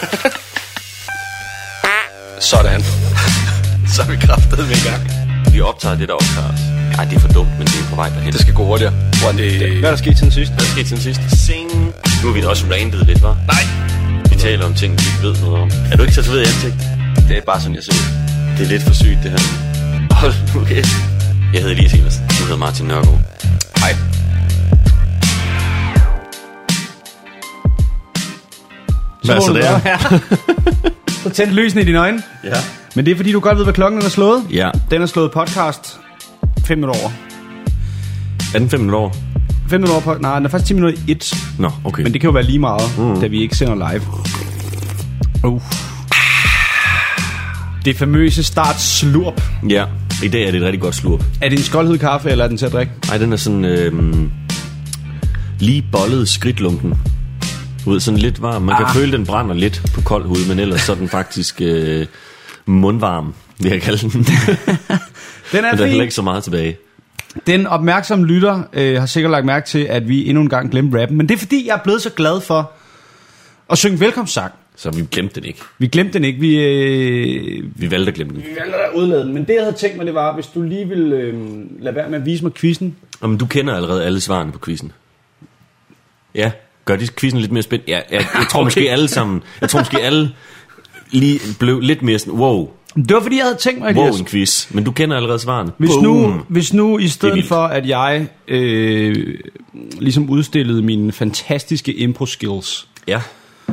Sådan. Så er vi kraftet med i gang. Vi optager det, der optager os. Ej, det er for dumt, men det er på vej derhen. Det skal gå hurtigere. Hvor det... Hvad er der sket siden sidst? Hvad er sket siden sidst? Sing. Nu har vi da også randet lidt, var? Nej. Vi taler om ting, vi ikke ved noget om. Er du ikke tatoveret i ansigt? Det er bare sådan, jeg ser ud. Det er lidt for sygt, det her. Hold nu kæft. Jeg hedder Elias Evers. Du hedder Martin Nørgaard. Hej. Hvad så der? Så tænd lysene i dine øjne. Ja. Men det er fordi, du godt ved, hvad klokken er slået. Ja. Den er slået podcast 5 minutter over. Er den 5 minutter over? 5 minutter over på... Nej, den er faktisk 10 minutter i 1. Nå, okay. Men det kan jo være lige meget, mm. da vi ikke sender live. Uh. Det famøse start slurp. Ja, i dag er det et rigtig godt slurp. Er det en skoldhed kaffe, eller er den til at drikke? Ej, den er sådan øh, lige bollet skridtlunken. Ved, sådan lidt varm. Man kan Ah. føle, den brænder lidt på kold hud, men ellers så er den faktisk øh, mundvarm, vil jeg kalde den. Den er men der er heller ikke så meget tilbage. Den opmærksomme lytter øh, har sikkert lagt mærke til, at vi endnu en gang glemte rappen. Men det er fordi, jeg er blevet så glad for at synge velkomstsang. Så vi glemte den ikke. Vi glemte den ikke. Vi, øh, Vi valgte at glemme den. vi valgte at udlade den. Men det, jeg havde tænkt mig, det var, hvis du lige ville øh, lade være med at vise mig quizzen. Jamen, du kender allerede alle svarene på quizzen. Ja, gør de quizzen lidt mere spændende? Ja, jeg, jeg tror okay. måske alle sammen, jeg tror måske alle lige blev lidt mere sådan, wow, Det var fordi, jeg havde tænkt mig, wow en quiz. Men du kender allerede svarene. Hvis Boom. nu, hvis nu i stedet for, at jeg øh, ligesom udstillede mine fantastiske impro-skills, Ja,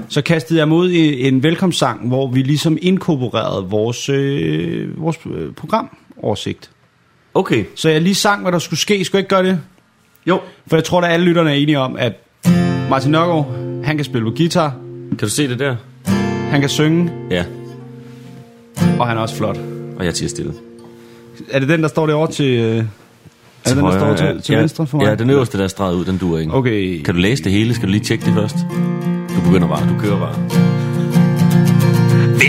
så kastede jeg mod i en velkomstsang, hvor vi ligesom inkorporerede vores, øh, vores øh, programoversigt. okay. Så jeg lige sang, hvad der skulle ske. Skulle jeg ikke gøre det? Jo. For jeg tror, at alle lytterne er enige om, at Martin Nørgaard, han kan spille på guitar, Kan du se det der? han kan synge, Ja, og han er også flot. og jeg tiger stille. Er det den, der står derovre til... Øh, er det den, der står til, til ja, venstre for mig? Ja, den øverste, der er streget ud, den duer ikke. Okay. Kan du læse det hele? Skal du lige tjekke det først? Du begynder bare, du kører bare.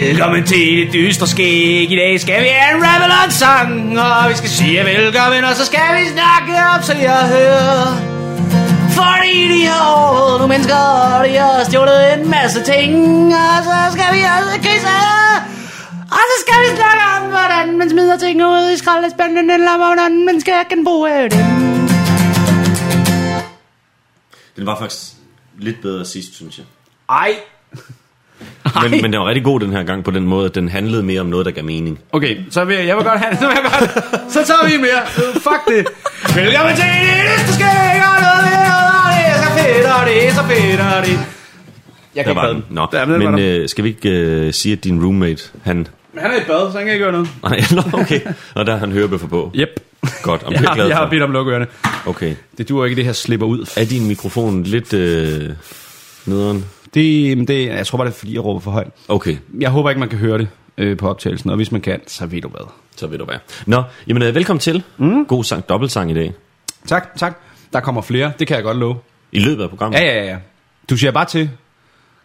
Velkommen til det dystre skæg. I dag skal vi have en sang Og vi skal sige velkommen Og så skal vi snakke op, så jeg hører Fordi de har overhovedet nogle mennesker Og de har stjålet en masse ting Og så skal vi også krise Og så skal vi snakke om Hvordan man smider ting ud i skraldespanden Eller hvordan man skal genbruge dem Den var faktisk lidt bedre sidst, synes jeg. Ej Men, men den var rigtig god den her gang på den måde, at den handlede mere om noget, der gav mening. Okay, så vil jeg, jeg vil godt have det. Så, vil jeg godt, så tager vi mere. Fuck det. Velkommen til det næste skæg, og noget mere, er så fedt, og det. Jeg Der kan var ikke den. bade. Nå, Ja, men, men der. øh, skal vi ikke øh, sige, at din roommate, han... Men han er i bad, så han kan ikke gøre noget. Nej, nå, okay. Og der har han hørebøffer på. Yep. Godt, om Jeg det er har, glad jeg har bedt om lukke ørerne. Okay. Det duer ikke, det her slipper ud. Er din mikrofon lidt øh, nederen? Det, det, jeg tror bare, det er fordi, jeg råber for højt. Okay, Jeg håber ikke, man kan høre det øh, på optagelsen, og hvis man kan, så ved du hvad. så vil du være. Nå, jamen øh, velkommen til. Mm. God sang, dobbeltsang i dag. Tak, tak. Der kommer flere, det kan jeg godt love. I løbet af programmet? Ja, ja, ja. Du siger bare til,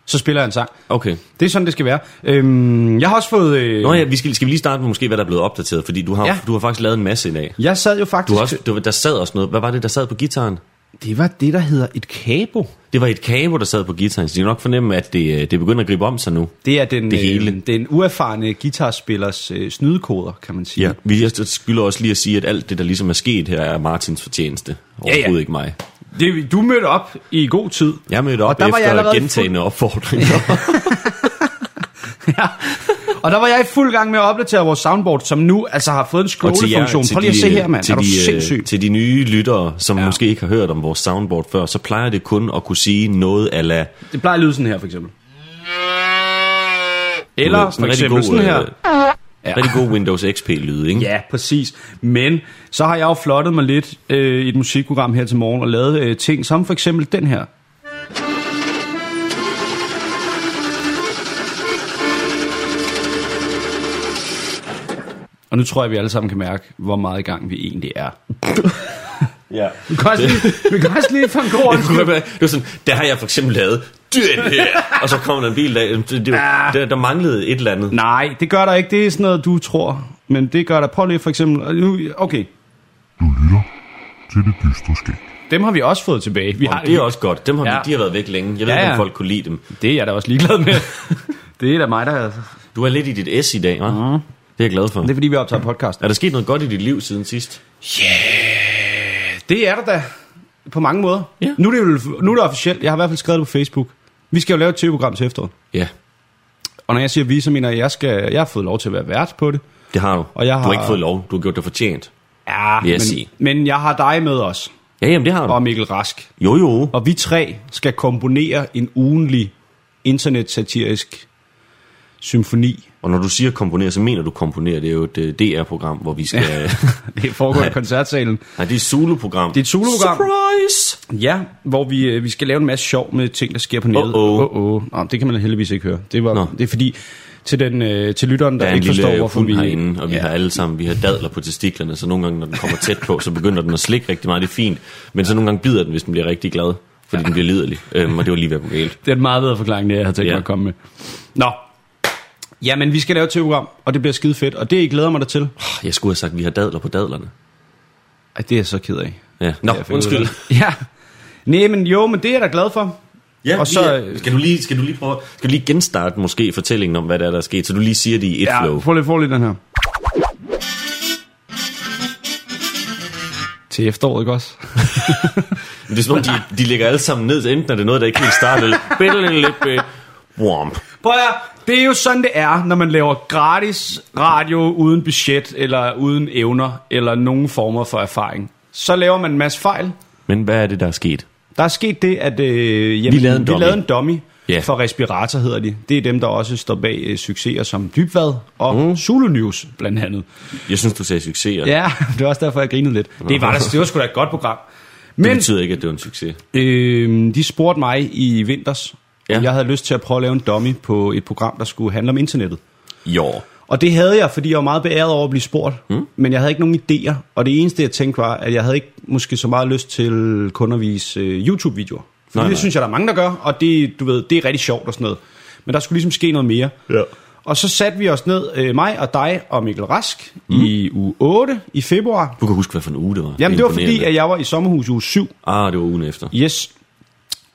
så spiller jeg en sang. Okay. Det er sådan, det skal være. Øhm, jeg har også fået... Øh, Nå ja, vi skal, skal vi lige starte med måske, hvad der er blevet opdateret? Fordi du har, ja. Ja. du har faktisk lavet en masse i dag. Jeg sad jo faktisk... Du også, du, der sad også noget. Hvad var det, der sad på gitaren? Det var det, der hedder et kabo. Det var et kabo, der sad på gitaren, så de kan nok fornemme, at det, øh, det begynder at gribe om sig nu. Det er den, Det hele. Øh, den uerfarne guitarspillers øh, snydekoder, kan man sige. Ja, vi skylder også lige at sige, at alt det, der ligesom er sket her, er Martins fortjeneste. Overhovedet ja. ikke mig. Det, du mødte op i god tid. Jeg mødte op Og der var jeg efter allerede gentagende opfordringer. ja. Og der var jeg i fuld gang med at opdatere vores soundboard, som nu altså har fået en scrolle-funktion. Prøv lige at se her, mand. til Er du de, øh, sindssyg? Til de nye lyttere, som ja. Måske ikke har hørt om vores soundboard før, så plejer det kun at kunne sige noget ala... Det plejer at lyde sådan her, for eksempel. Eller for eksempel god, sådan her. øh, Ja. Rigtig god Windows XP-lyd, ikke? Ja, præcis. Men så har jeg jo flottet mig lidt øh, i et musikprogram her til morgen og lavet øh, ting som for eksempel den her. Og nu tror jeg, vi alle sammen kan mærke, hvor meget i gang vi egentlig er. ja. Vi kan også lige, vi kan også lige få en god det var sådan, der har jeg for eksempel lavet den her, og så kommer der en bil, der, det, det, der, der manglede et eller andet. Nej, det gør der ikke. Det er sådan noget, du tror. Men det gør der. Prøv lige for eksempel... Nu, okay, Du lytter til det dystre skæg. dem har vi også fået tilbage. Vi Og det er også godt. Dem har ja. Vi, de har været væk længe. Jeg ved Ja, ikke, ja. om folk kunne lide dem. Det er jeg da også ligeglad med. Det er da mig, der... Du er lidt i dit S i dag, hva'? Mm. Det er jeg glad for. Det er fordi, vi optager podcast. Er der sket noget godt i dit liv siden sidst? Det er der da. På mange måder. Ja. Nu, er det jo, nu er det officielt. Jeg har i hvert fald skrevet det på Facebook. Vi skal jo lave et tv-program til efteråret. Ja, Og når jeg siger vi, så mener jeg, at jeg, skal, jeg har fået lov til at være vært på det. det har du. Og jeg Du har har- ikke fået lov. Du har gjort det fortjent. Ja, men, sige. men jeg har dig med os. Ja, jamen det har du. Og Mikkel Rask. Jo, jo. Og vi tre skal komponere en ugenlig internetsatirisk symfoni. Og når du siger komponere, så mener du komponere. Det er jo et øh, DR-program, hvor vi skal... Det foregår i koncertsalen. Nej, det er et Zulu-program. Det er et Zulu-program. Surprise! Ja, hvor vi, øh, vi skal lave en masse sjov med ting, der sker på nettet. Uh-oh. Uh-oh. Nå, det kan man heldigvis ikke høre. Det, var, Nå. det er fordi, til, den, øh, til lytteren, der, Der er ikke forstår, hvorfor vi... herinde, og vi ja. har alle sammen, vi har dadler på testiklerne, så nogle gange, når den kommer tæt på, så begynder den at slikke rigtig meget, det er fint. Men så nogle gange bider den, hvis den bliver rigtig glad, fordi ja. den bliver liderlig. Øhm, og det var lige ved at gå galt. Det er en meget bedre forklaring, det jeg har tænkt Ja. mig at komme med. Nå. Jamen, vi skal lave et tv-program, og det bliver skide fedt, og det jeg glæder mig dig til. Jeg skulle have sagt, at vi har dadler på dadlerne. Ej, det er jeg så ked af. Ja. Nå, undskyld. Ja. Nej, men jo, men det er jeg da glad for. Ja, Og så- så, skal, du lige, skal, du lige prøve, skal du lige genstarte måske fortællingen om, hvad der er, der er sket, så du lige siger det i et Ja, flow. prøv lige, prøv lige den her. Til efteråret, ikke også? Det er sådan, nogle, de, de ligger alle sammen ned, enten er det noget, der ikke helt starter, eller bitte lidt bit, womp. Prøv at, det er jo sådan, det er, når man laver gratis radio uden budget, eller uden evner, eller nogen former for erfaring. Så laver man en masse fejl. Men hvad er det, der er sket? Der er sket det, at øh, jamen, Vi lavede en dummy. lavede en dummy Ja. for Respirator, hedder de. Det er dem, der også står bag øh, succeser som Dybvad og mm. Zulu News, blandt andet. Jeg synes, du sagde succes, og Ja, det var også derfor, jeg grinede lidt. Det var, det var sgu da et godt program. det Men betyder ikke, at det var en succes. øh, de spurgte mig i vinters, ja. Jeg havde lyst til at prøve at lave en dummy på et program, der skulle handle om internettet. Jo. Og det havde jeg, fordi jeg var meget beæret over at blive spurgt. Mm. Men jeg havde ikke nogen idéer. Og det eneste, jeg tænkte var, at jeg havde ikke måske så meget lyst til kun at vise øh, YouTube-videoer. For Nej, det nej. synes jeg, der er mange, der gør. Og det, du ved, det er rigtig sjovt og sådan noget. Men der skulle ligesom ske noget mere. Ja. Og så satte vi os ned, øh, mig og dig og Mikkel Rask, mm. i uge 8 i februar. Du kan huske, hvad for en uge det var. Jamen, det var fordi, at jeg var i sommerhus uge 7. Ah, det var ugen efter. Yes.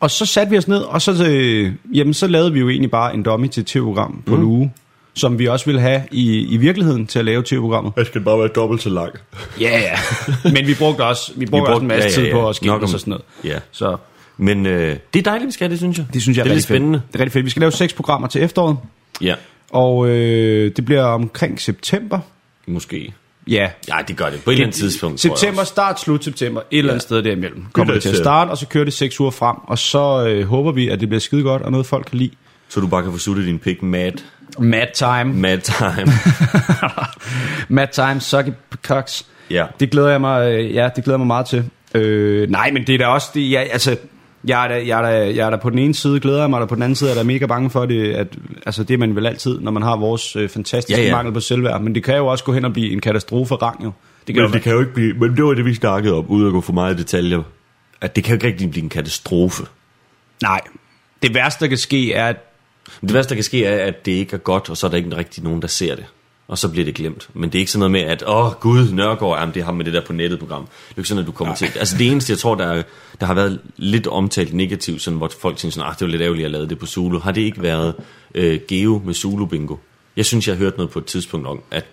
Og så satte vi os ned, og så, øh, jamen, så lavede vi jo egentlig bare en dummy til tv-program på mm. en uge, som vi også ville have i, i virkeligheden til at lave tv-programmet. Jeg skal bare være dobbelt så lang. Ja, ja. Men vi brugte også, vi brugte, vi brugte også en masse ja, ja, tid på ja. at skille Nok og sådan noget. Ja. Så Men øh, det er dejligt, vi skal, det synes jeg. det synes jeg det er, er lidt spændende. fedt. Det er rigtig fedt. Vi skal lave seks programmer til efteråret, Ja, og øh, det bliver omkring september. måske. Ja, Ja, det gør det. På et eller andet tidspunkt. September, start, slut september, et eller andet sted derimellem. Kommer det til at starte, og så kører det seks uger frem, og så øh, håber vi, at det bliver skide godt, og noget folk kan lide. Så du bare kan få suttet din pik mad, Mad time. mad time. Mad time, sucky cocks. ja. Det glæder jeg mig, øh, ja, det glæder jeg mig meget til. Øh, nej, men det er da også, det, jeg, altså, jeg er, da, jeg, er da, jeg er da på den ene side, glæder jeg mig, og på den anden side er jeg da mega bange for det, at, altså det er man vel altid, når man har vores øh, fantastiske Ja, ja, mangel på selvværd, men det kan jo også gå hen og blive en katastrofe rang jo. Det kan Men jo, det kan jo ikke blive, men det var det, vi snakkede om, uden at gå for meget i detaljer. At det kan jo ikke rigtig blive en katastrofe. nej, det værste, der kan ske, er, at det værste, der kan ske, er, at det ikke er godt, og så er der ikke rigtig nogen, der ser det. Og så bliver det glemt. Men det er ikke sådan noget med, at åh gud, Nørgaard, jamen, det har med det der på nettet program. Det er ikke sådan, at du kommer til. Altså det eneste, jeg tror, der, er, der har været lidt omtalt negativt, sådan, hvor folk tænker sådan, ah, det var lidt ærgerligt, at jeg lavede det på Zulu. Har det ikke været øh, Geo med Zulu Bingo? Jeg synes, jeg har hørt noget på et tidspunkt om, at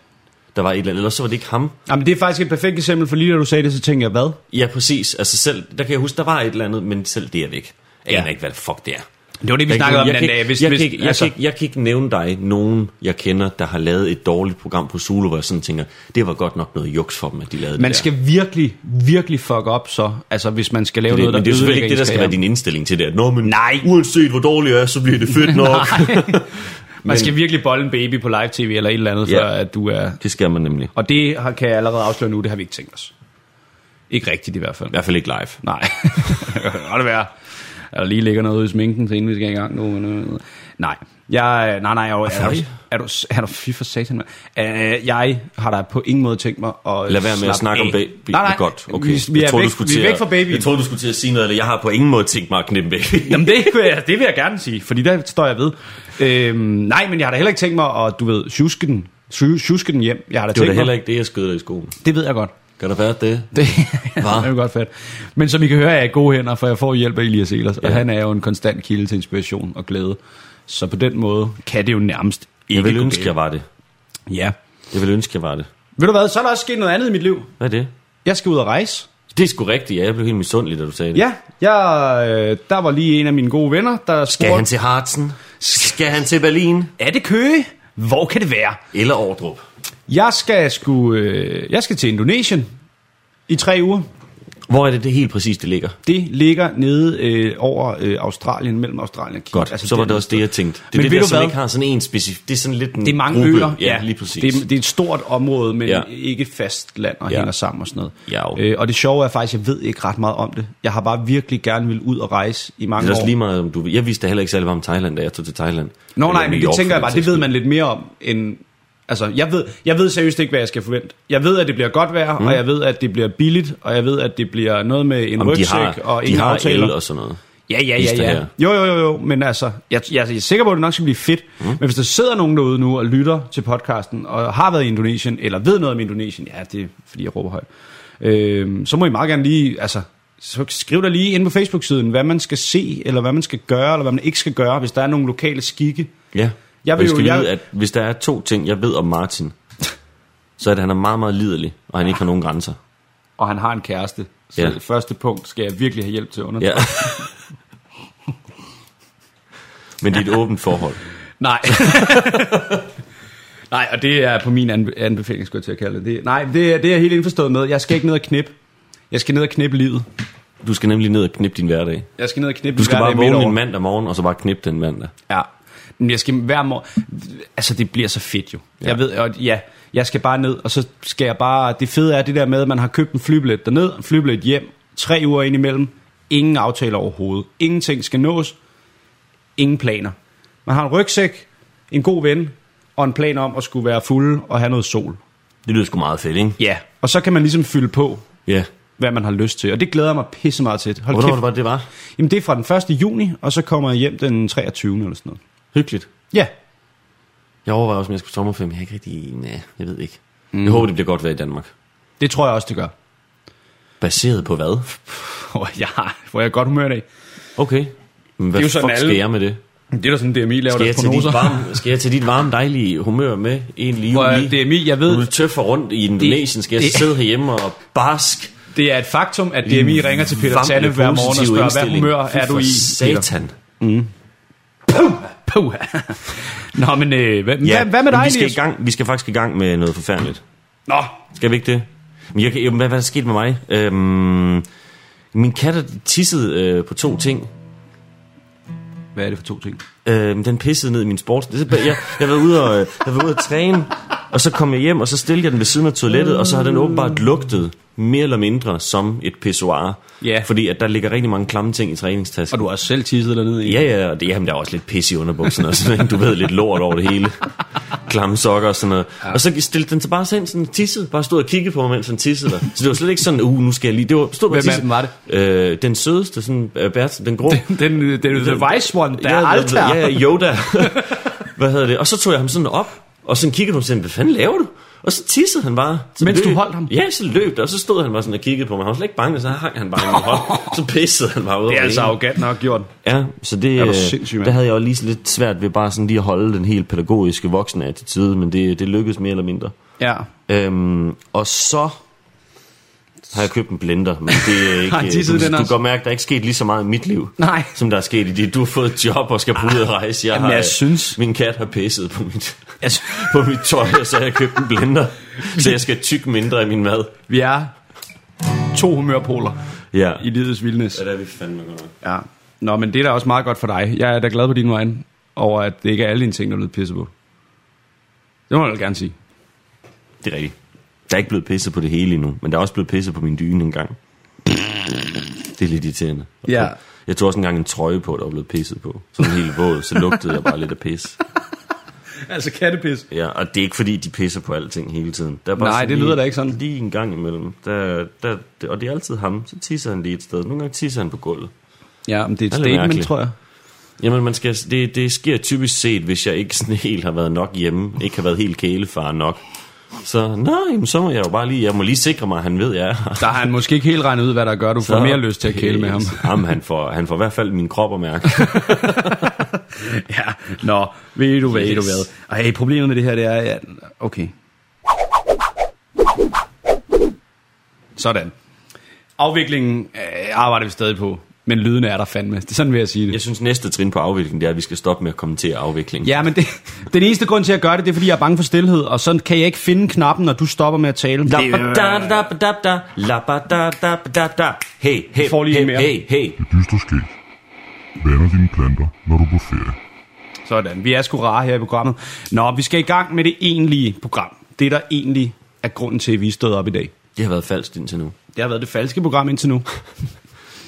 der var et eller andet, eller så var det ikke ham. jamen, det er faktisk et perfekt eksempel, for lige da du sagde det, så tænkte jeg, hvad? Ja, præcis. Altså selv, der kan jeg huske, der var et eller andet, men selv det er væk. Jeg Ja. aner ikke, hvad fuck det er. Det var det, vi Jeg snakkede om kan- den jeg dag. kan- Hvis, jeg, hvis, kan ikke- jeg, altså, kan ikke- jeg kan ikke nævne dig nogen, jeg kender, der har lavet et dårligt program på Zulu, hvor jeg sådan tænker, det var godt nok noget juks for dem, at de lavede man det skal virkelig, virkelig fuck op så, altså hvis man skal lave. Det, noget, der men det er selvfølgelig ikke det, der skal være din indstilling til det. At, Nå, men Nej. uanset hvor dårlig jeg er, så bliver det fedt nok. Man skal virkelig bolle en baby på live-tv eller et eller andet, Ja. før at du er... det skal man nemlig. Og det kan jeg allerede afsløre nu, det har vi ikke tænkt os. Ikke rigtigt i hvert fald. I hvert fald ikke live. Nej. det kan godt være. Der lige ligger noget i sminken, til inden vi skal i gang nu. Men, øh, nej. Jeg, nej, nej, jeg, er, er, du, er, du, er du fy for satan, mand. Uh, jeg har da på ingen måde tænkt mig at Lad være med at snakke om af. baby. Nej, nej. Godt, okay. Vi, vi, Jeg er, troede, væk, du skulle vi til er væk fra baby. Jeg troede, du skulle til at sige noget, eller jeg har på ingen måde tænkt mig at knippe baby. Jamen det, det vil jeg gerne sige, fordi der står jeg ved. Øhm, nej, men jeg har da heller ikke tænkt mig at, du ved, sjuske den, sju- sjuske den hjem. Jeg har da Det var da heller ikke det, jeg skød dig i skolen. det ved jeg godt. Kan der være det? Det, det er godt fedt. Men som I kan høre, er jeg gode hænder, for jeg får hjælp af Elias Elers, ja. og han er jo en konstant kilde til inspiration og glæde. Så på den måde kan det jo nærmest ikke Jeg vil ønske, jeg var det. Ja. Jeg vil ønske, jeg var det. Ved du hvad, så er der også sket noget andet i mit liv. Hvad er det? Jeg skal ud og rejse. Det er sgu rigtigt, ja. Jeg blev helt misundelig, da du sagde det. Ja, jeg, øh, der var lige en af mine gode venner, der Skal spurgte, han til Harzen? Skal han til Berlin? er det Køge? Hvor kan det være? Eller Ordrup? Jeg skal, sgu, øh, jeg skal til Indonesien i tre uger. Hvor er det, det helt præcis, det ligger? Det ligger nede øh, over øh, Australien, mellem Australien og Kina. Godt, altså, så var det også det, jeg tænkte. Det er Men det ved der, du som ikke har sådan en specifik... Det er sådan lidt en Det er mange gruppe. øer. Ja, lige præcis. Det er, det er et stort område, men Ja. ikke fast land og Ja. hænger sammen og sådan noget. Ja, øh, og det sjove er faktisk, at jeg ved ikke ret meget om det. Jeg har bare virkelig gerne vil ud og rejse i mange det er år. også lige meget, om du... Jeg vidste heller ikke særlig meget om Thailand, da jeg tog til Thailand. Nå Eller nej, men det tænker jeg bare, det ved man lidt mere om end... Altså, jeg ved, jeg ved seriøst ikke, hvad jeg skal forvente. Jeg ved, at det bliver godt vejr, mm. og jeg ved, at det bliver billigt, og jeg ved, at det bliver noget med en Om de rygsæk har, og de ingen har aftaler. og sådan noget. Ja, ja, ja, ja. Jo, jo, jo, jo, men altså, jeg, jeg, jeg er sikker på, at det nok skal blive fedt. Mm. Men hvis der sidder nogen derude nu og lytter til podcasten, og har været i Indonesien, eller ved noget om Indonesien, ja, det er fordi, jeg råber højt, øh, så må I meget gerne lige, altså, så skriv der lige ind på Facebook-siden, hvad man skal se, eller hvad man skal gøre, eller hvad man ikke skal gøre, hvis der er nogle lokale skikke. Ja. Jeg vil jo- vide, jeg- at hvis der er to ting, jeg ved om Martin, så er det, at han er meget, meget liderlig, og han ikke har nogen grænser. Og han har en kæreste, så Ja. det første punkt skal jeg virkelig have hjælp til under. Ja. Men det er et åbent forhold. Nej. nej, og det er på min anbe- anbefaling, skulle jeg til at kalde det. det nej, det er, det er jeg helt indforstået med. Jeg skal ikke ned og knip. Jeg skal ned og knippe livet. Du skal nemlig ned og knippe din hverdag. Jeg skal ned og knippe Du skal bare vågne en mandag morgen, og så bare knippe den mandag. Ja. Men jeg skal hver morgen... Altså, det bliver så fedt jo. Ja. Jeg ved, og ja, jeg skal bare ned, og så skal jeg bare... Det fede er det der med, at man har købt en flybillet derned, en flybillet hjem, tre uger ind imellem, ingen aftaler overhovedet. Ingenting skal nås, ingen planer. Man har en rygsæk, en god ven, og en plan om at skulle være fuld og have noget sol. Det lyder sgu meget fedt, ikke? Ja. Og så kan man ligesom fylde på, Ja. hvad man har lyst til. Og det glæder jeg mig pisse meget til. Hold Hvornår kæft. var det, det var? Jamen det er fra den 1. juni, og så kommer jeg hjem den 23. eller sådan noget. Hyggeligt. Ja. Jeg overvejer også, om jeg skal på sommerferie, men jeg er ikke rigtig... Nej, jeg ved ikke. Mm. Jeg håber, det bliver godt vejr i Danmark. Det tror jeg også, det gør. Baseret på hvad? Hvor jeg, hvor jeg er godt humør i dag. Okay. Men hvad Det er jo fuck sådan, alle- skal jeg med det? Det er da sådan, DMI laver Skal deres prognoser. varme, skal jeg til dit varme, dejlige humør med egentlig Hvor juli? er DMI, jeg ved, du tøffer rundt i Indonesien, skal jeg det- sidde herhjemme og barsk? det er et faktum, at DMI ringer til Peter Tanne hver morgen og spørger, hvad humør er du i? Satan. Puh. Nå, men øh, hvad, Ja, hvad, hvad med dig, vi skal, i gang, vi skal faktisk i gang med noget forfærdeligt. Nå, Skal vi ikke det? Men jeg, jamen, hvad, hvad er der sket med mig? Øhm, min kat tisset øh, på to ting. hvad er det for to ting? Øhm, den pissede ned i min sport. Det, er- jeg, jeg, var ude og, øh, jeg var ude at træne, og så kom jeg hjem, og så stillede jeg den ved siden af toilettet, og så har den åbenbart lugtet mere eller mindre som et pissoir. Ja. Fordi at der ligger rigtig mange klamme ting i Og træningstasken. du har også selv tisset dernede i? Ja, ja, og det, jamen, der er også lidt pis i underbukserne og sådan noget. Du ved, lidt lort over det hele. Klamme sokker og sådan noget. Ja. Og så stillede den sig bare sådan, sådan tissede, bare stod og kiggede på mig, mens han tissede der. Så det var slet ikke sådan, uh, nu skal jeg lige... Det var, stod bare Hvem var det? Øh, den sødeste, sådan, uh, Bert, den grå. Den, den, den, den The Vice One, der er ja, alt her. Ja, ja, Yoda. Hvad hedder det? Og så tog jeg ham sådan op, og så kiggede og sagde, hvad fanden laver du? Og så tissede han bare. Så Mens du løb- holdt ham? Ja, så løb der, og så stod han bare sådan og kiggede på mig. Han var slet ikke bange, så hang han bare i min hånd. Så pissede han bare ud Det er altså arrogant nok gjort. Ja, så det, Er du øh, sindssyg, der havde jeg jo lige lidt svært ved bare sådan lige at holde den helt pædagogiske voksne attitude, men det, det lykkedes mere eller mindre. Ja. Øhm, og så har jeg købt en blender, men det er ikke... tisset du, den du kan godt mærke, der er ikke sket lige så meget i mit liv, Nej. som der er sket i dit. Du har fået et job og skal på ud og rejse. Jeg Jamen, har, jeg synes- Min kat har pisset på mit, Jeg sy- på mit tøj, og så har jeg købt en blender, så jeg skal tykke mindre i min mad. Vi er to humørpoler Ja, i livets vildnes. ja det er vi fandme godt nok. Ja. Nå, men det er da også meget godt for dig. Jeg er da glad på din vegne over, at det ikke er alle dine ting, der er blevet pisset på. Det må jeg gerne sige. Det er rigtigt. Der er ikke blevet pisset på det hele endnu, men der er også blevet pisset på min dyne en gang. Det er lidt irriterende. Ja. Jeg tog også engang en trøje på, der var blevet pisset på. Sådan helt våd, så lugtede jeg bare lidt af pis. Altså kattepis. Ja, og det er ikke fordi, de pisser på alting hele tiden. Der er bare Nej, det lige, lyder da ikke sådan. Lige en gang imellem. Der, der, det, og det er altid ham. Så tisser han lige et sted. Nogle gange tisser han på gulvet. Ja, men det er et Det er statement, mærkeligt. tror jeg. Jamen, man skal, det, det sker typisk set, hvis jeg ikke sådan helt har været nok hjemme. Ikke har været helt kælefar nok. Så, nej, jamen, så må jeg jo bare lige, jeg må lige sikre mig, at han ved, jeg er her. Der har han måske ikke helt regnet ud, hvad der gør, du får mere lyst til at kæle med ham. Jamen, han får, han får i hvert fald min krop at mærke. Ja, nå, ved du hvad, yes. ved du hvad. Og hey, problemet med det her, det er, at... Okay. Sådan. Afviklingen øh, arbejder vi stadig på, men lyden er der fandme. Det er sådan, vil jeg sige det. Jeg synes, næste trin på afvikling, det er, at vi skal stoppe med at kommentere afvikling. Ja, men det, den eneste grund til at gøre det, det er, fordi jeg er bange for stillhed, og så kan jeg ikke finde knappen, når du stopper med at tale. Det, La-ba-da-da-da-da, la-ba-da-da-da-da. Hey, hey, får lige hey, mere. hey, hey. Det dystre skæg. Vander dine planter, når du er på ferie. Sådan, vi er sgu rare her i programmet. Nå, vi skal i gang med det egentlige program. Det, der egentlig er grunden til, at vi er stået op i dag. Det har været falsk indtil nu. Det har været det falske program indtil nu.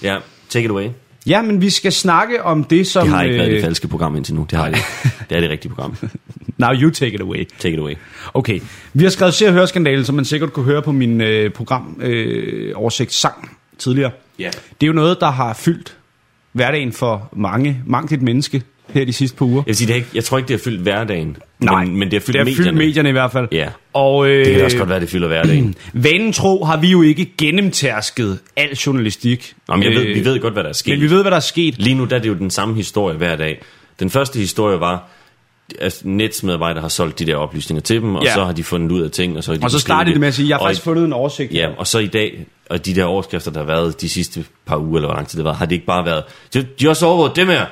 Ja, take it away. Ja, men vi skal snakke om det, som... Det har ikke været øh, det falske program indtil nu. Det har det ikke. Det er det rigtige program. Now you take it away. Take it away. Okay, vi har skrevet Se og Høre skandalen, som man sikkert kunne høre på min øh, program øh, sang tidligere. Ja. Det er jo noget, der har fyldt hverdagen for mange, mange et menneske her de sidste par uger. Jeg vil sige, det ikke, jeg tror ikke, det har fyldt hverdagen. Nej, men, men det har fyldt det har medierne. fyldt medierne i hvert fald. Ja. Og, øh, Det kan også godt være, det fylder hverdagen. Vanen tro har vi jo ikke gennemtærsket al journalistik. Nå, men jeg ved, Øh, vi ved godt, hvad der er sket. Men vi ved, hvad der er sket. Lige nu der er det jo den samme historie hver dag. Den første historie var, at Nets medarbejdere har solgt de der oplysninger til dem, og Ja. så har de fundet ud af ting. Og så, de Og så startede det med at sige, jeg har faktisk i- fundet en oversigt. Ja, og så i dag, og de der overskrifter, der har været de sidste par uger, eller hvor lang tid det var, har det ikke bare været, de, de har også overvåget dem her.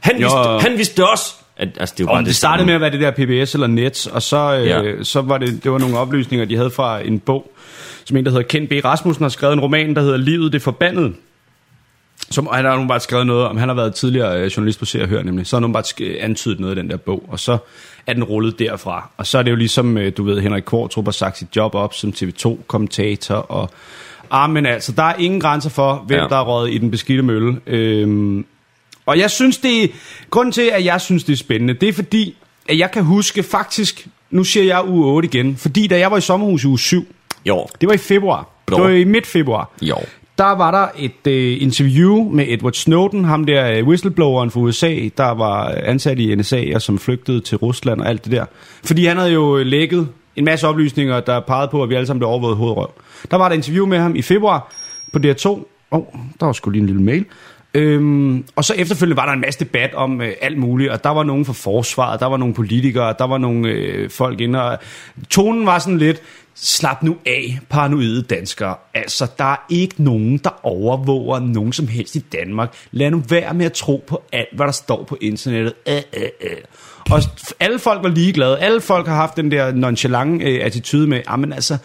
Han Jo. vidste, han vidste det også. At, altså, det jo bare Og det startede samme. med at være det der PBS eller Nets, og så, øh, Ja. så var det, det var nogle oplysninger, de havde fra en bog, som en, der hedder Ken B. Rasmussen, har skrevet en roman, der hedder Livet det forbandede. Som, han har bare skrevet noget om, han har været tidligere øh, journalist på Se og Hør nemlig, så har han nu bare sk- antydet noget af den der bog, og så er den rullet derfra. Og så er det jo ligesom, øh, du ved, Henrik Kvartrup har sagt sit job op som TV2-kommentator, og ah, men altså, der er ingen grænser for, hvem ja. der er røget i den beskidte mølle. Øhm, og jeg synes, det grunden til, at jeg synes, det er spændende, det er fordi, at jeg kan huske faktisk, nu siger jeg uge 8 igen, fordi da jeg var i sommerhus i uge 7, Jo, det var i februar, Nå. det var i midt februar, jo. der var der et øh, interview med Edward Snowden, ham der øh, whistlebloweren fra USA, der var ansat i NSA og som flygtede til Rusland og alt det der. Fordi han havde jo øh, lækket en masse oplysninger, der pegede på, at vi alle sammen blev overvåget hovedrøv. Der var et interview med ham i februar på DR2. Åh, oh, der var sgu lige en lille mail. Øhm, og så efterfølgende var der en masse debat om øh, alt muligt, og der var nogen fra forsvaret, der var nogle politikere, der var nogle øh, folk inde, og tonen var sådan lidt, slap nu af, paranoide danskere. Altså, der er ikke nogen, der overvåger nogen som helst i Danmark. Lad nu være med at tro på alt, hvad der står på internettet. Æ, æ, æ. Og alle folk var ligeglade. Alle folk har haft den der nonchalant øh, attitude med, men altså,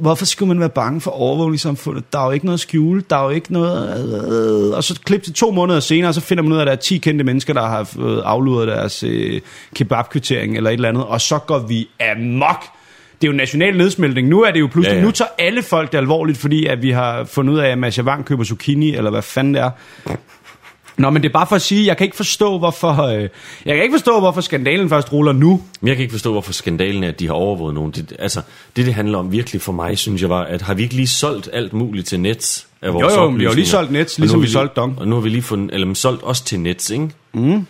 hvorfor skulle man være bange for overvågningssamfundet? Der er jo ikke noget at skjule, der er jo ikke noget... Øh, og så klip til to måneder senere, så finder man ud af, at der er 10 kendte mennesker, der har afluret deres øh, kebabkvittering eller et eller andet, og så går vi amok. Det er jo national nedsmeltning. Nu er det jo pludselig, ja. ja. nu tager alle folk det alvorligt, fordi at vi har fundet ud af, at Masha Wang køber zucchini, eller hvad fanden det er. Nå, men det er bare for at sige, jeg kan ikke forstå, hvorfor, øh, jeg kan ikke forstå, hvorfor skandalen først ruller nu. Men jeg kan ikke forstå, hvorfor skandalen er, at de har overvåget nogen. Det, altså, det, det handler om virkelig for mig, synes jeg var, at har vi ikke lige solgt alt muligt til Nets af vores Jo, jo, vi har lige solgt Nets, ligesom vi lige- solgte Dong. Og nu har vi lige fundet, eller solgt også til Nets, ikke? Mm.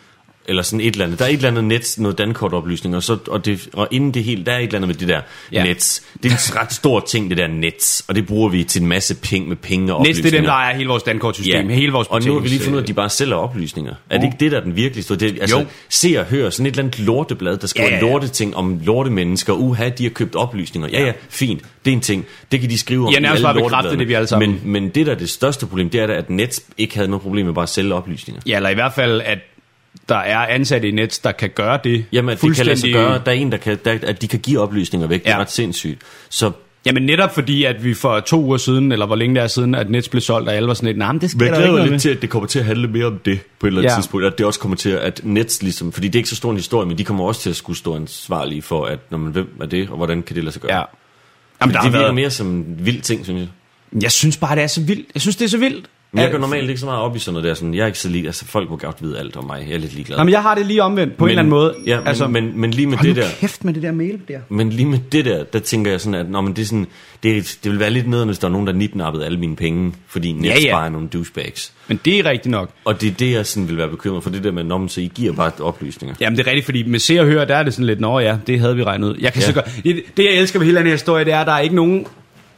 Eller sådan et eller andet. Der er et eller andet Nets, noget dankortoplysninger, og, så, og, det, og inden det hele, der er et eller andet med det der Ja. Nets. Det er en ret stor ting, det der Nets, og det bruger vi til en masse penge med penge og Næste det er oplysninger. dem, der er hele vores dankortsystem, ja. hele vores og nu har vi lige fundet ud af, at de bare sælger oplysninger. Er det ikke det, der er den virkelige store? Det, altså, Jo. se og hør, sådan et eller andet lorteblad, der skriver Ja, ja, lorteting om lortemennesker. Uha, de har købt oplysninger. Ja, ja, fint. Det er en ting. Det kan de skrive om Ja, nærmest alle bare det, vi alle sammen- Men, men det, der er det største problem, det er da, at Nets ikke havde noget problem med bare at sælge oplysninger. Ja, eller i hvert fald, at der er ansatte i Nets, der kan gøre det. Jamen, det kan lade sig gøre. Der er en, der kan, der, at de kan give oplysninger væk. Det er Ja. ret sindssygt. Så Jamen netop fordi, at vi for to uger siden, eller hvor længe det er siden, at Nets blev solgt, og alle var sådan lidt, nej, men det skal jeg der jo ikke noget med. lidt til, at det kommer til at handle mere om det på et eller andet Ja. ja. tidspunkt. At det også kommer til at Nets ligesom, fordi det er ikke så stor en historie, men de kommer også til at skulle stå ansvarlige for, at når man, hvem er det, og hvordan kan det lade sig gøre. Ja. Jamen, der det virker været, mere som en vild ting, synes jeg. jeg synes bare, det er så vildt. Jeg synes, det er så vildt. Men jeg går normalt ikke så meget op i sådan noget der. Sådan, jeg er ikke så lige, altså folk må godt vide alt om mig. Jeg er lidt ligeglad. Jamen, jeg har det lige omvendt på men, en eller anden måde. Ja, men, altså, men, men lige med det der... kæft med det der mail der. Men lige med det der, der tænker jeg sådan, at når man det, er sådan, det, det vil være lidt nederen, hvis der er nogen, der nipnappede alle mine penge, fordi Nets Ja, ja, bare er nogle douchebags. Men det er rigtigt nok. Og det er det, jeg sådan vil være bekymret for, det der med, når man så I giver bare oplysninger. Jamen det er rigtigt, fordi med se og høre, der er det sådan lidt, nå ja, det havde vi regnet ud. Jeg kan ja. Så godt, det, det, jeg elsker ved hele den her historie, det er, at der er ikke nogen,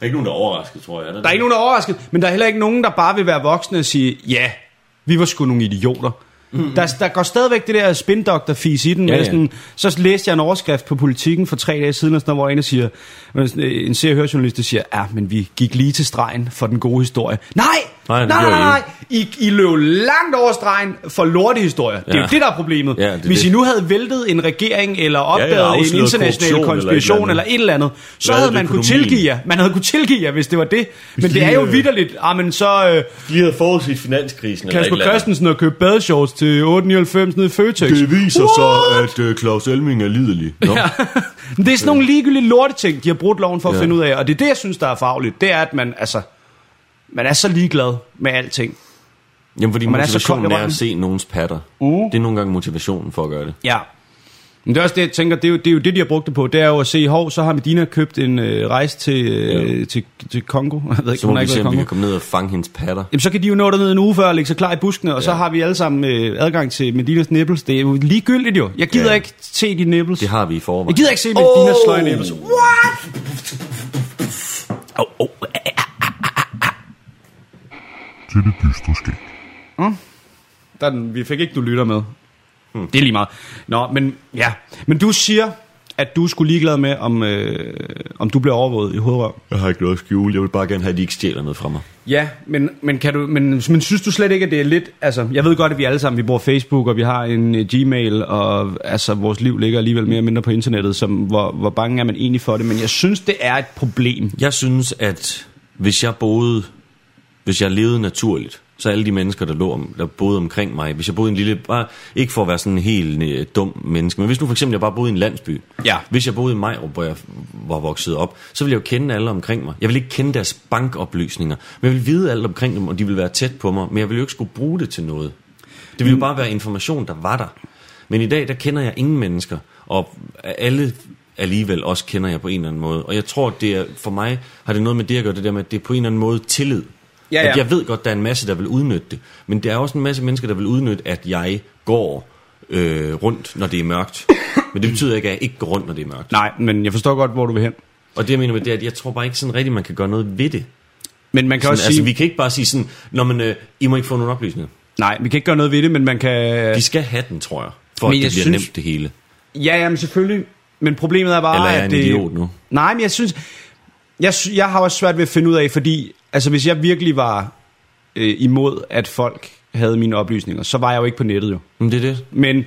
er ikke nogen, der er overrasket, tror jeg. Er der er ikke nogen, der er overrasket, men der er heller ikke nogen, der bare vil være voksne og sige, ja, vi var sgu nogle idioter. Mm. Der, der går stadigvæk det der spindoktor-fis i den. Ja, Ja. Sådan, så læste jeg en overskrift på politikken for tre dage siden, og sådan, hvor en, der siger, en se- og hørjournalist, der siger, ja, men vi gik lige til stregen for den gode historie. Nej! Nej, det nej, nej, I nej, I, I løb langt over stregen for lortehistorier. Det er jo Ja. det, der er problemet. Ja, det Hvis det. I nu havde væltet en regering, eller opdaget ja, ja, en international korruption eller et konspiration, eller eller andet. et eller andet, så Hvad havde man kunne tilgive jer. Man havde kunne tilgive jer, hvis det var det. Men det er jo øh, vidderligt. Ah, men så... Øh, De havde forudset finanskrisen. eller Kasper eller. Christensen har købt badeshorts til 8,99 nede i Føtex. Det viser What? så, at uh, Claus Elming er lidelig. Nå. Ja. Det er sådan nogle ligegyldige lorteting, de har brugt loven for at Ja. finde ud af. Og det er det, jeg synes, der er farligt. Det er, at man, altså, man er så ligeglad med alting. Jamen, fordi man er så motivationen er, at se nogens patter. Uh. Det er nogle gange motivationen for at gøre det. Ja. Men det er også det, jeg tænker, det er, jo, det er jo det, de har brugt det på. Det er jo at se, hov, så har Medina købt en øh, rejse til, øh, Ja. til, til Kongo. Jeg ved ikke, Så må vi ikke se, om vi kan komme ned og fange hendes patter. Jamen, så kan de jo nå derned en uge før og lægge sig klar i buskene, og ja. så har vi alle sammen øh, adgang til Medinas nipples. Det er jo ligegyldigt jo. Jeg gider ja. Ja. ikke se de nipples. Det har vi i forvejen. Jeg gider ikke se Medinas oh. sløje nipples. What? Oh, oh. Til det dystre skæg. Der er den, vi fik ikke, du lytter med. Hmm. Det er lige meget. Nå, men ja. Men du siger, at du skulle ligeglad med, om, øh, om du bliver overvåget i hovedrøv. Jeg har ikke noget at skjule. Jeg vil bare gerne have, at de ikke stjæler noget fra mig. Ja, men, men, kan du, men, men synes du slet ikke, at det er lidt... Altså, jeg ved godt, at vi alle sammen vi bruger Facebook, og vi har en uh, Gmail, og altså, vores liv ligger alligevel mere eller mindre på internettet, som, hvor, hvor bange er man egentlig for det. Men jeg synes, det er et problem. Jeg synes, at hvis jeg boede, hvis jeg levede naturligt, så alle de mennesker, der, lå om, der boede omkring mig, hvis jeg boede i en lille, bare ikke for at være sådan en helt øh, dum menneske, men hvis nu for eksempel jeg bare boede i en landsby, Ja. hvis jeg boede i Majrup, hvor jeg var vokset op, så ville jeg jo kende alle omkring mig. Jeg vil ikke kende deres bankoplysninger, men jeg vil vide alt omkring dem, og de vil være tæt på mig, men jeg vil jo ikke skulle bruge det til noget. Det ville jo bare være information, der var der. Men i dag, der kender jeg ingen mennesker, og alle alligevel også kender jeg på en eller anden måde. Og jeg tror, det er, for mig har det noget med det at gøre, det der med, at det er på en eller anden måde tillid. Ja, ja. At jeg ved godt, der er en masse, der vil udnytte det. Men der er også en masse mennesker, der vil udnytte, at jeg går øh, rundt, når det er mørkt. Men det betyder ikke, at jeg ikke går rundt, når det er mørkt. Nej, men jeg forstår godt, hvor du vil hen. Og det jeg mener med det, er, at jeg tror bare ikke sådan rigtigt, man kan gøre noget ved det. Men man kan Sådan, også altså, sige... vi kan ikke bare sige sådan, når man, øh, I må ikke få nogen oplysninger. Nej, vi kan ikke gøre noget ved det, men man kan... De skal have den, tror jeg, for Men at det bliver synes- nemt det hele. Ja, jamen selvfølgelig. Men problemet er bare, Eller er jeg at en det... idiot nu? Nej, men jeg synes... Jeg, jeg har også svært ved at finde ud af, fordi... Altså, hvis jeg virkelig var øh, imod, at folk havde mine oplysninger, så var jeg jo ikke på nettet jo. Men det er det. Men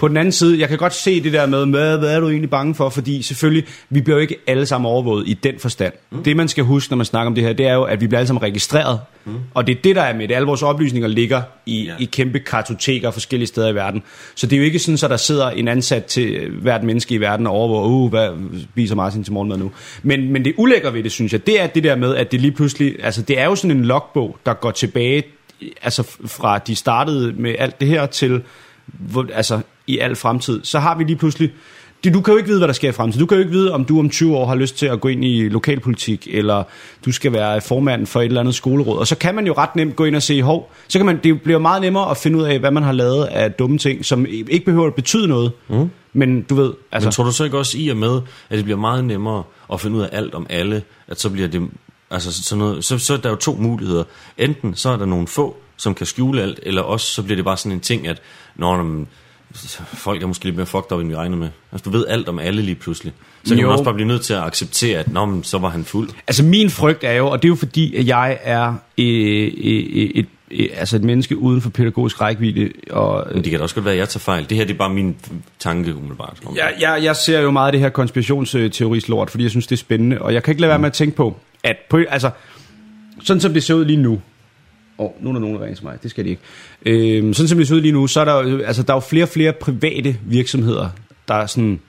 på den anden side, jeg kan godt se det der med, hvad, hvad er du egentlig bange for? Fordi selvfølgelig, vi bliver jo ikke alle sammen overvåget i den forstand. Mm. Det man skal huske, når man snakker om det her, det er jo, at vi bliver alle sammen registreret. Mm. Og det er det, der er med det. Alle vores oplysninger ligger i. Ja. i kæmpe kartoteker forskellige steder i verden. Så det er jo ikke sådan, at der sidder en ansat til øh, hvert menneske i verden og overvåger, uh, hvad spiser Martin til morgenmad nu? Men, men det ulækker ved det, synes jeg, det er det der med, at det lige pludselig, altså det er jo sådan en logbog, der går tilbage, altså fra de startede med alt det her til hvor, altså i al fremtid, så har vi lige pludselig... Du kan jo ikke vide, hvad der sker i fremtiden. Du kan jo ikke vide, om du om 20 år har lyst til at gå ind i lokalpolitik, eller du skal være formand for et eller andet skoleråd. Og så kan man jo ret nemt gå ind og se, hov, så kan man, det bliver meget nemmere at finde ud af, hvad man har lavet af dumme ting, som ikke behøver at betyde noget. Mm. Men du ved, altså... Men tror du så ikke også i og med, at det bliver meget nemmere at finde ud af alt om alle, at så bliver det, altså sådan noget, så, så er der jo to muligheder. Enten så er der nogle få, som kan skjule alt, eller også så bliver det bare sådan en ting, at når man, folk er måske lidt mere fucked up, end vi regnede med. Altså du ved alt om alle lige pludselig. Så kan Jo. man også bare blive nødt til at acceptere, at Nå, men, så var han fuld. Altså min frygt er jo, og det er jo fordi, at jeg er øh, øh, øh, et, øh, altså et menneske uden for pædagogisk rækkevidde, og Men det kan da også godt være, at jeg tager fejl. Det her det er bare min tanke umiddelbart. Jeg, jeg, jeg ser jo meget af det her konspirationsteoris-lort, fordi jeg synes, det er spændende. Og jeg kan ikke lade være med at tænke på, at på, altså, sådan som det ser ud lige nu, år. nu er der nogen, der ringer til mig. Det skal de ikke. Øh, sådan som det ser ud lige nu, så er der, altså, der er jo flere og flere private virksomheder, der er sådan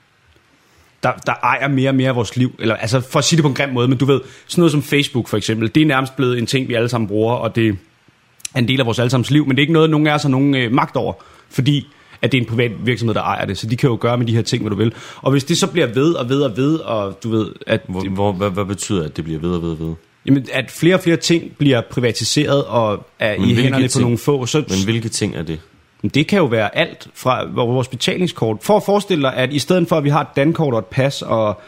der, der ejer mere og mere af vores liv. Eller, altså, for at sige det på en grim måde, men du ved, sådan noget som Facebook for eksempel, det er nærmest blevet en ting, vi alle sammen bruger, og det, er en del af vores allesammens liv, men det er ikke noget, nogen af os har nogen øh, magt over, fordi at det er en privat virksomhed, der ejer det, så de kan jo gøre med de her ting, hvad du vil. Og hvis det så bliver ved og ved og ved, og du ved, at, Hvor, hvor, hvad, hvad betyder at det bliver ved og ved og ved? Jamen, at flere og flere ting bliver privatiseret og er Men i hænderne på ting? nogle få, så Men hvilke ting er det? det kan jo være alt fra vores betalingskort. For at forestille dig, at i stedet for, at vi har et dankort og et pas og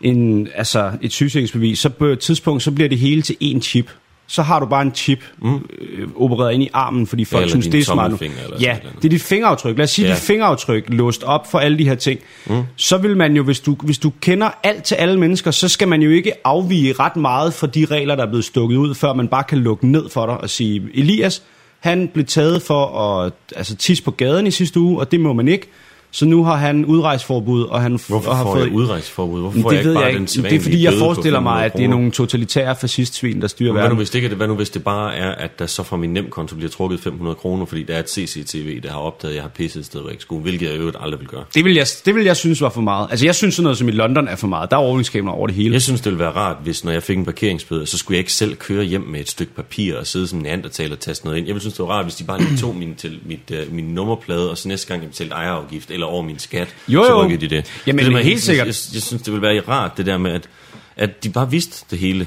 en, altså et sygesikringsbevis, så på et tidspunkt, så bliver det hele til én chip. Så har du bare en chip mm. øh, opereret ind i armen, fordi folk Eller synes, det er smart. Ja, det er dit fingeraftryk. Lad os sige, Ja. ja. dit fingeraftryk låst op for alle de her ting. Mm. Så vil man jo, hvis du, hvis du kender alt til alle mennesker, så skal man jo ikke afvige ret meget fra de regler, der er blevet stukket ud, før man bare kan lukke ned for dig og sige, Elias, han blev taget for at altså, tisse på gaden i sidste uge, og det må man ikke. Så nu har han udrejsforbud, og han Hvorfor og har får fået... jeg udrejseforbud? Hvorfor får det jeg ikke ved bare jeg den ikke. Det er fordi, jeg forestiller mig, 500 at det er nogle totalitære fascistsvin, der styrer Hvad nu, verden. hvis det ikke? Hvad nu, hvis det bare er, at der så fra min nemkonto bliver trukket 500 kroner, fordi der er et CCTV, der har opdaget, at jeg har pisset et sted, hvor jeg ikke skulle, hvilket jeg i øvrigt aldrig vil gøre. Det vil, jeg, det vil jeg synes var for meget. Altså, jeg synes sådan noget som i London er for meget. Der er overvågningskameraer over det hele. Jeg synes, det ville være rart, hvis når jeg fik en parkeringsbøde, så skulle jeg ikke selv køre hjem med et stykke papir og sidde som neandertaler og taste noget ind. Jeg ville synes, det var rart, hvis de bare lige tog min, til, mit, uh, min nummerplade, og så næste gang jeg betalte ejerafgift eller over min skat, Jo, så jo. rykkede de det. Jamen, det med helt tiden- sikkert. Jeg, jeg, synes, det ville være rart, det der med, at, at de bare vidste det hele.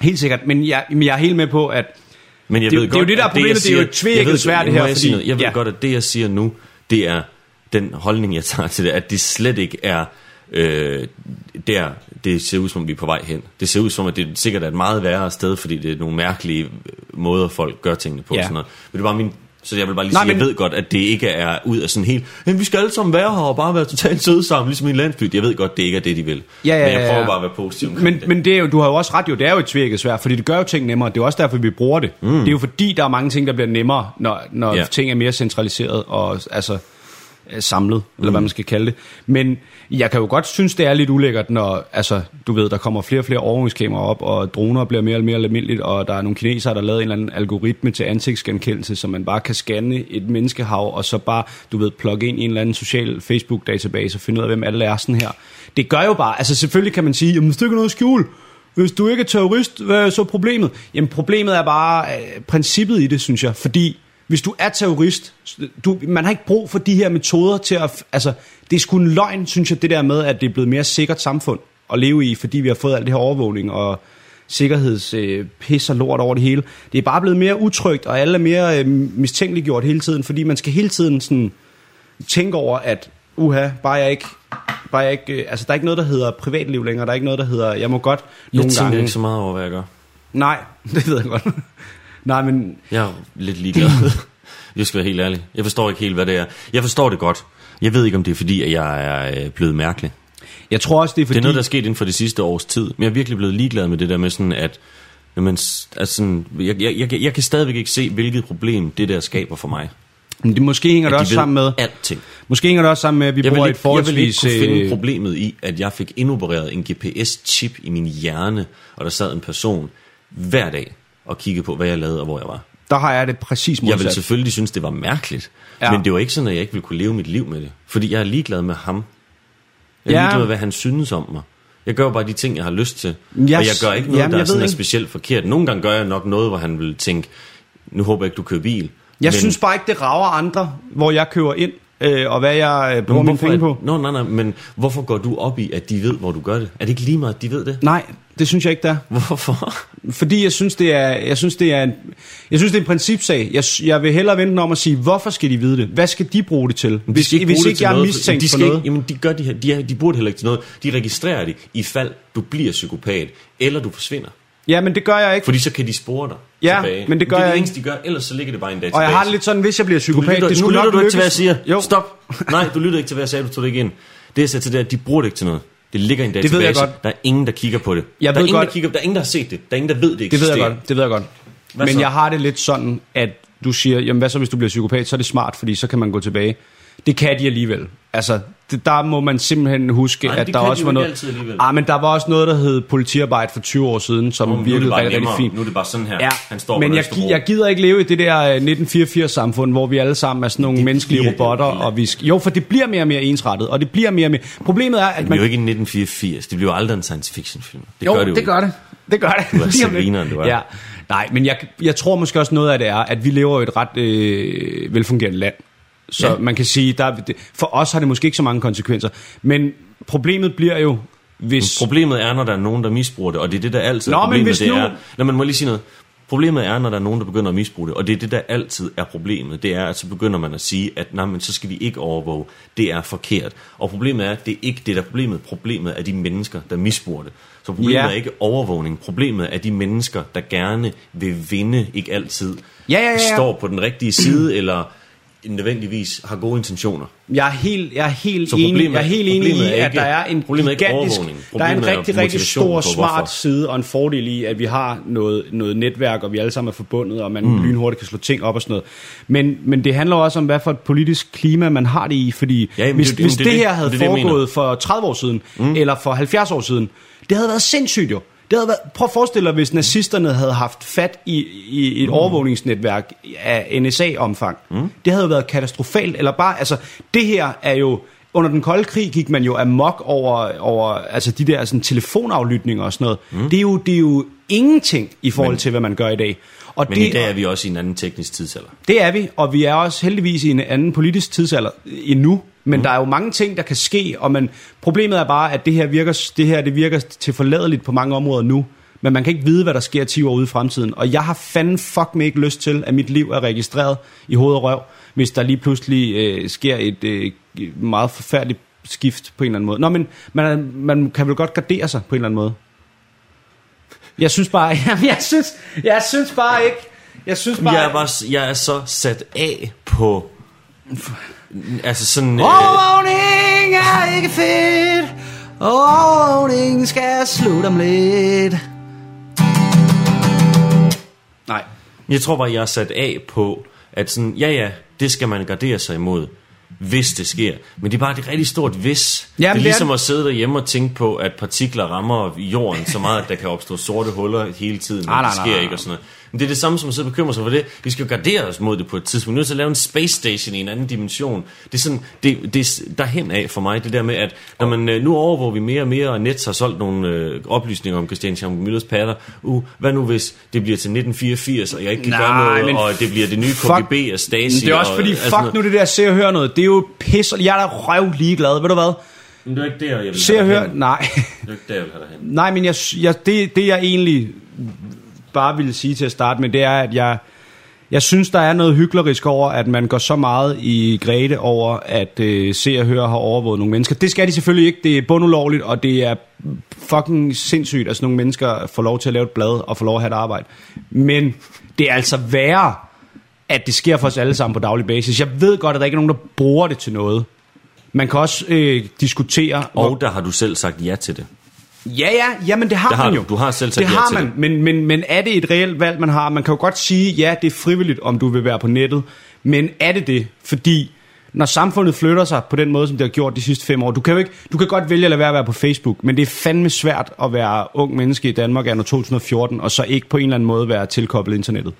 Helt sikkert. Men jeg, men jeg er helt med på, at Men jeg Det- ved det er jo godt, det, der er jeg problemet. Det er jo siger- et tveægget jeg ved- sværd, det her, Jeg, fordi- noget? jeg ved ja. godt, at det, jeg siger nu, det er den holdning, jeg tager til det, at det slet ikke er øh, der, det ser ud som, om vi er på vej hen. Det ser ud som, at det sikkert er et meget værre sted, fordi det er nogle mærkelige måder, folk gør tingene på. Ja. Sådan noget. Men det var min... Så jeg vil bare lige Nej, sige, men- jeg ved godt, at det ikke er ud af sådan helt, "Jamen, vi skal alle sammen være her og bare være totalt søde sammen, ligesom i en landsby. Jeg ved godt, det ikke er det, de vil. Ja, ja, men jeg ja, prøver ja. bare at være positiv Men, det. men det er jo, du har jo også ret jo, det er jo et tvækket svært, fordi det gør jo ting nemmere. Det er også derfor, vi bruger det. Mm. Det er jo fordi, der er mange ting, der bliver nemmere, når, når Ja. ja. ting er mere centraliseret og altså samlet, mm. eller hvad man skal kalde det. Men jeg kan jo godt synes, det er lidt ulækkert, når altså, du ved, der kommer flere og flere overvågningskameraer op, og droner bliver mere og mere almindeligt, og der er nogle kinesere, der har lavet en eller anden algoritme til ansigtsgenkendelse, så man bare kan scanne et menneskehav, og så bare, du ved, plugge ind i en eller anden social Facebook-database og finde ud af, hvem alle er sådan her. Det gør jo bare, altså selvfølgelig kan man sige, jamen hvis du ikke noget at skjule, hvis du ikke er terrorist, hvad er så problemet? Jamen problemet er bare øh, princippet i det, synes jeg. Fordi hvis du er terrorist, du, man har ikke brug for de her metoder til at... Altså, det er sgu en løgn, synes jeg, det der med, at det er blevet mere sikkert samfund at leve i, fordi vi har fået alt det her overvågning og sikkerheds øh, pis og lort over det hele. Det er bare blevet mere utrygt, og alle er mere øh, mistænkeliggjort hele tiden, fordi man skal hele tiden sådan tænke over, at uha, bare jeg ikke... Bare jeg ikke, øh, altså, der er ikke noget, der hedder privatliv længere. Der er ikke noget, der hedder, jeg må godt jeg nogle tænker gange... ikke så meget over, hvad jeg gør. Nej, det ved jeg godt. Nej, men Jeg er lidt ligeglad. jeg skal være helt ærlig. Jeg forstår ikke helt, hvad det er. Jeg forstår det godt. Jeg ved ikke, om det er fordi, at jeg er øh, blevet mærkelig. jeg tror også, det er fordi... Det er noget, der er sket inden for det sidste års tid. Men jeg er virkelig blevet ligeglad med det der med sådan, at s- altså sådan, jeg, jeg, jeg, jeg kan stadigvæk ikke se, hvilket problem det der skaber for mig. Men det måske hænger det også sammen med... alting. Måske hænger det også sammen med, at vi Jeg bor i et jeg vil ikke forholdsvis... kunne finde øh, problemet i, at jeg fik indopereret en GPS-chip i min hjerne, og der sad en person hver dag og kiggede på, hvad jeg lavede og hvor jeg var. Der har jeg det præcis Jeg ville modsat. selvfølgelig synes, det var mærkeligt. Ja. Men det var ikke sådan, at jeg ikke ville kunne leve mit liv med det. Fordi jeg er ligeglad med ham. Jeg er Ja. ligeglad med, hvad han synes om mig. Jeg gør bare de ting, jeg har lyst til. Jeg og jeg gør ikke noget, jamen, der er, sådan er ikke. specielt forkert. Nogle gange gør jeg nok noget, hvor han vil tænke, nu håber jeg ikke, du kører bil. Jeg Men- synes bare ikke, det rager andre, hvor jeg køber ind, øh, og hvad jeg øh, bruger mine penge på. Nå, nej, nej, men hvorfor går du op i, at de ved, hvor du gør det? Er det ikke lige meget, at de ved det? Nej, det synes jeg ikke, der. er. Hvorfor? Fordi jeg synes, det er, jeg synes, det er, en, jeg synes, det er en principsag. Jeg, jeg vil hellere vente om at sige, hvorfor skal de vide det? Hvad skal de bruge det til? De Hvis, skal hvis bruge det ikke jeg er noget, mistænkt de for skal noget. Ikke, jamen, de, gør de, her, de, er, de burde heller ikke til noget. De registrerer det, i fald du bliver psykopat, eller du forsvinder. Ja, men det gør jeg ikke. Fordi så kan de spore dig Ja, tilbage. men det gør det er det eneste, de gør, ellers så ligger det bare i en database. Og jeg har det lidt sådan, hvis jeg bliver du psykopat, lytter, det skulle lytter nok du ikke til, hvad jeg siger. Jo. Stop. Nej, du lytter ikke til, hvad jeg sagde, du tog det ikke ind. Det jeg sagde til det er, at de bruger det ikke til noget. Det ligger i en ved database. jeg godt. Der er ingen, der kigger på det. Jeg der, er ved ingen, godt- der, kigger, der er ingen, der har set det. Der er ingen, der ved, det Det eksisterer. ved jeg godt, det ved jeg godt. Hvad men så? jeg har det lidt sådan, at du siger, jamen hvad så hvis du bliver psykopat, så er det smart, fordi så kan man gå tilbage. Det kan de alligevel. Altså, det, der må man simpelthen huske, Nej, at det der de også jo var noget... Ah, men der var også noget, der hed politiarbejde for 20 år siden, som men er det virkede bare rigtig, rigtig fint. Nu er det bare sådan her. Ja, Han står men jeg, jeg gider ikke leve i det der øh, 1984-samfund, hvor vi alle sammen er sådan nogle Det menneskelige det robotter, og vi jo, for det bliver mere og mere ensrettet, og det bliver mere og mere... Problemet er, at Det man... bliver jo ikke en 1984. Det bliver jo aldrig en science fiction film. Det jo, gør det jo det gør det. Det gør det. Du er svineren, du er. Ja. Nej, men jeg, jeg tror måske også noget af det er, at vi lever i et ret øh, velfungerende land. Så Ja. man kan sige, der, for os har det måske ikke så mange konsekvenser. Men problemet bliver jo, hvis... Problemet er, når der er nogen, der misbruger det, og det er det, der altid Nå, er men problemet. hvis det nu- er, Nå, man må lige sige noget. Problemet er, når der er nogen, der begynder at misbruge det, og det er det, der altid er problemet. Det er, at så begynder man at sige, at nej, men så skal vi ikke overvåge. Det er forkert. Og problemet er, at det er ikke det, der er problemet. Problemet er de mennesker, der misbruger det. Så problemet Ja. er ikke overvågning. Problemet er de mennesker, der gerne vil vinde, ikke altid Ja, ja, ja, ja. står på den rigtige side, eller nødvendigvis har gode intentioner. Jeg er helt, jeg er helt Så enig, jeg er er- helt enig i, er at ikke- der er en er gigantisk, overvågning. der er en er rigtig, rigtig stor smart hvorfor. side og en fordel i, at vi har noget, noget netværk, og vi alle sammen er forbundet, og man mm. lynhurtigt kan slå ting op og sådan noget. Men, men det handler også om, hvad for et politisk klima man har det i, fordi Ja, jamen, hvis, det er hvis det det, er her havde det er det, foregået for 30 år siden, mm. eller for 70 år siden, det havde været sindssygt jo. Det havde været, prøv at forestille dig, hvis nazisterne havde haft fat i, i et mm. overvågningsnetværk af NSA-omfang. Mm. Det havde jo været katastrofalt. Eller bare, altså, det her er jo... Under den kolde krig gik man jo amok over, over altså de der sådan, telefonaflytninger og sådan noget. Mm. Det, er jo, det er jo ingenting i forhold Men- til, hvad man gør i dag. Og Men det, i dag er vi også i en anden teknisk tidsalder. det er vi, og vi er også heldigvis i en anden politisk tidsalder endnu. Men mm. der er jo mange ting, der kan ske, og man, problemet er bare, at det her, virker, det her det virker til forladeligt på mange områder nu. Men man kan ikke vide, hvad der sker 10 år ude i fremtiden. Og jeg har fandme fuck mig ikke lyst til, at mit liv er registreret i hoved og røv, hvis der lige pludselig øh, sker et øh, meget forfærdeligt skift på en eller anden måde. Nå, men man, man kan vel godt gardere sig på en eller anden måde. Jeg synes bare, jamen, jeg synes, jeg synes bare ikke, jeg synes bare, Jeg er, bare, jeg er så sat af på... Altså sådan... Øh, Overvågning er ikke fedt. Overvågning skal slutte om lidt. nej. jeg tror bare, jeg er sat af på, at sådan, ja ja, det skal man gardere sig imod, hvis det sker. Men det er bare et rigtig stort hvis. Jamen, det er det er ligesom det. at sidde derhjemme og tænke på, at partikler rammer jorden så meget, at der kan opstå sorte huller hele tiden, men Nej, nej, det nej, sker nej, ikke og sådan noget. Men det er det samme som at sidde og bekymre sig for det. Vi skal jo gardere os mod det på et tidspunkt. Vi er nødt til at lave en space station i en anden dimension. Det er sådan, det, det er derhen af for mig, det der med, at når man, øh, nu overvåger vi mere og mere, og Nets har solgt nogle øh, oplysninger om Christian Schaum Müllers patter. Uh, hvad nu hvis det bliver til 1984, og jeg ikke kan Nej, gøre noget, og det bliver det nye KGB og Stasi? Det er også og, fordi, alt fuck nu det der se og høre noget. Det er jo pis. og Jeg er da røv ligeglad. Ved du hvad? Men det er ikke der, jeg vil Se og hen. Nej. Det er ikke der, jeg vil have dig hen. Nej, men jeg, jeg, det, det jeg egentlig bare ville sige til at starte med, det er, at jeg, jeg synes, der er noget hyklerisk over, at man går så meget i græde over, at øh, se og høre har overvåget nogle mennesker. Det skal de selvfølgelig ikke. Det er bundulovligt, og det er fucking sindssygt, at sådan nogle mennesker får lov til at lave et blad og får lov at have et arbejde. Men det er altså værre, at det sker for os alle sammen på daglig basis. Jeg ved godt, at der ikke er nogen, der bruger det til noget. Man kan også øh, diskutere... Og der har du selv sagt ja til det. Ja, ja, jamen det har, Det har man jo. Du har selv sagt det ja har man, det. Men, men, men er det et reelt valg, man har? Man kan jo godt sige, ja, det er frivilligt, om du vil være på nettet. Men er det det? Fordi når samfundet flytter sig på den måde, som det har gjort de sidste fem år, du kan jo ikke, du kan godt vælge at lade være at være på Facebook, men det er fandme svært at være ung menneske i Danmark anno 2014, og så ikke på en eller anden måde være tilkoblet internettet.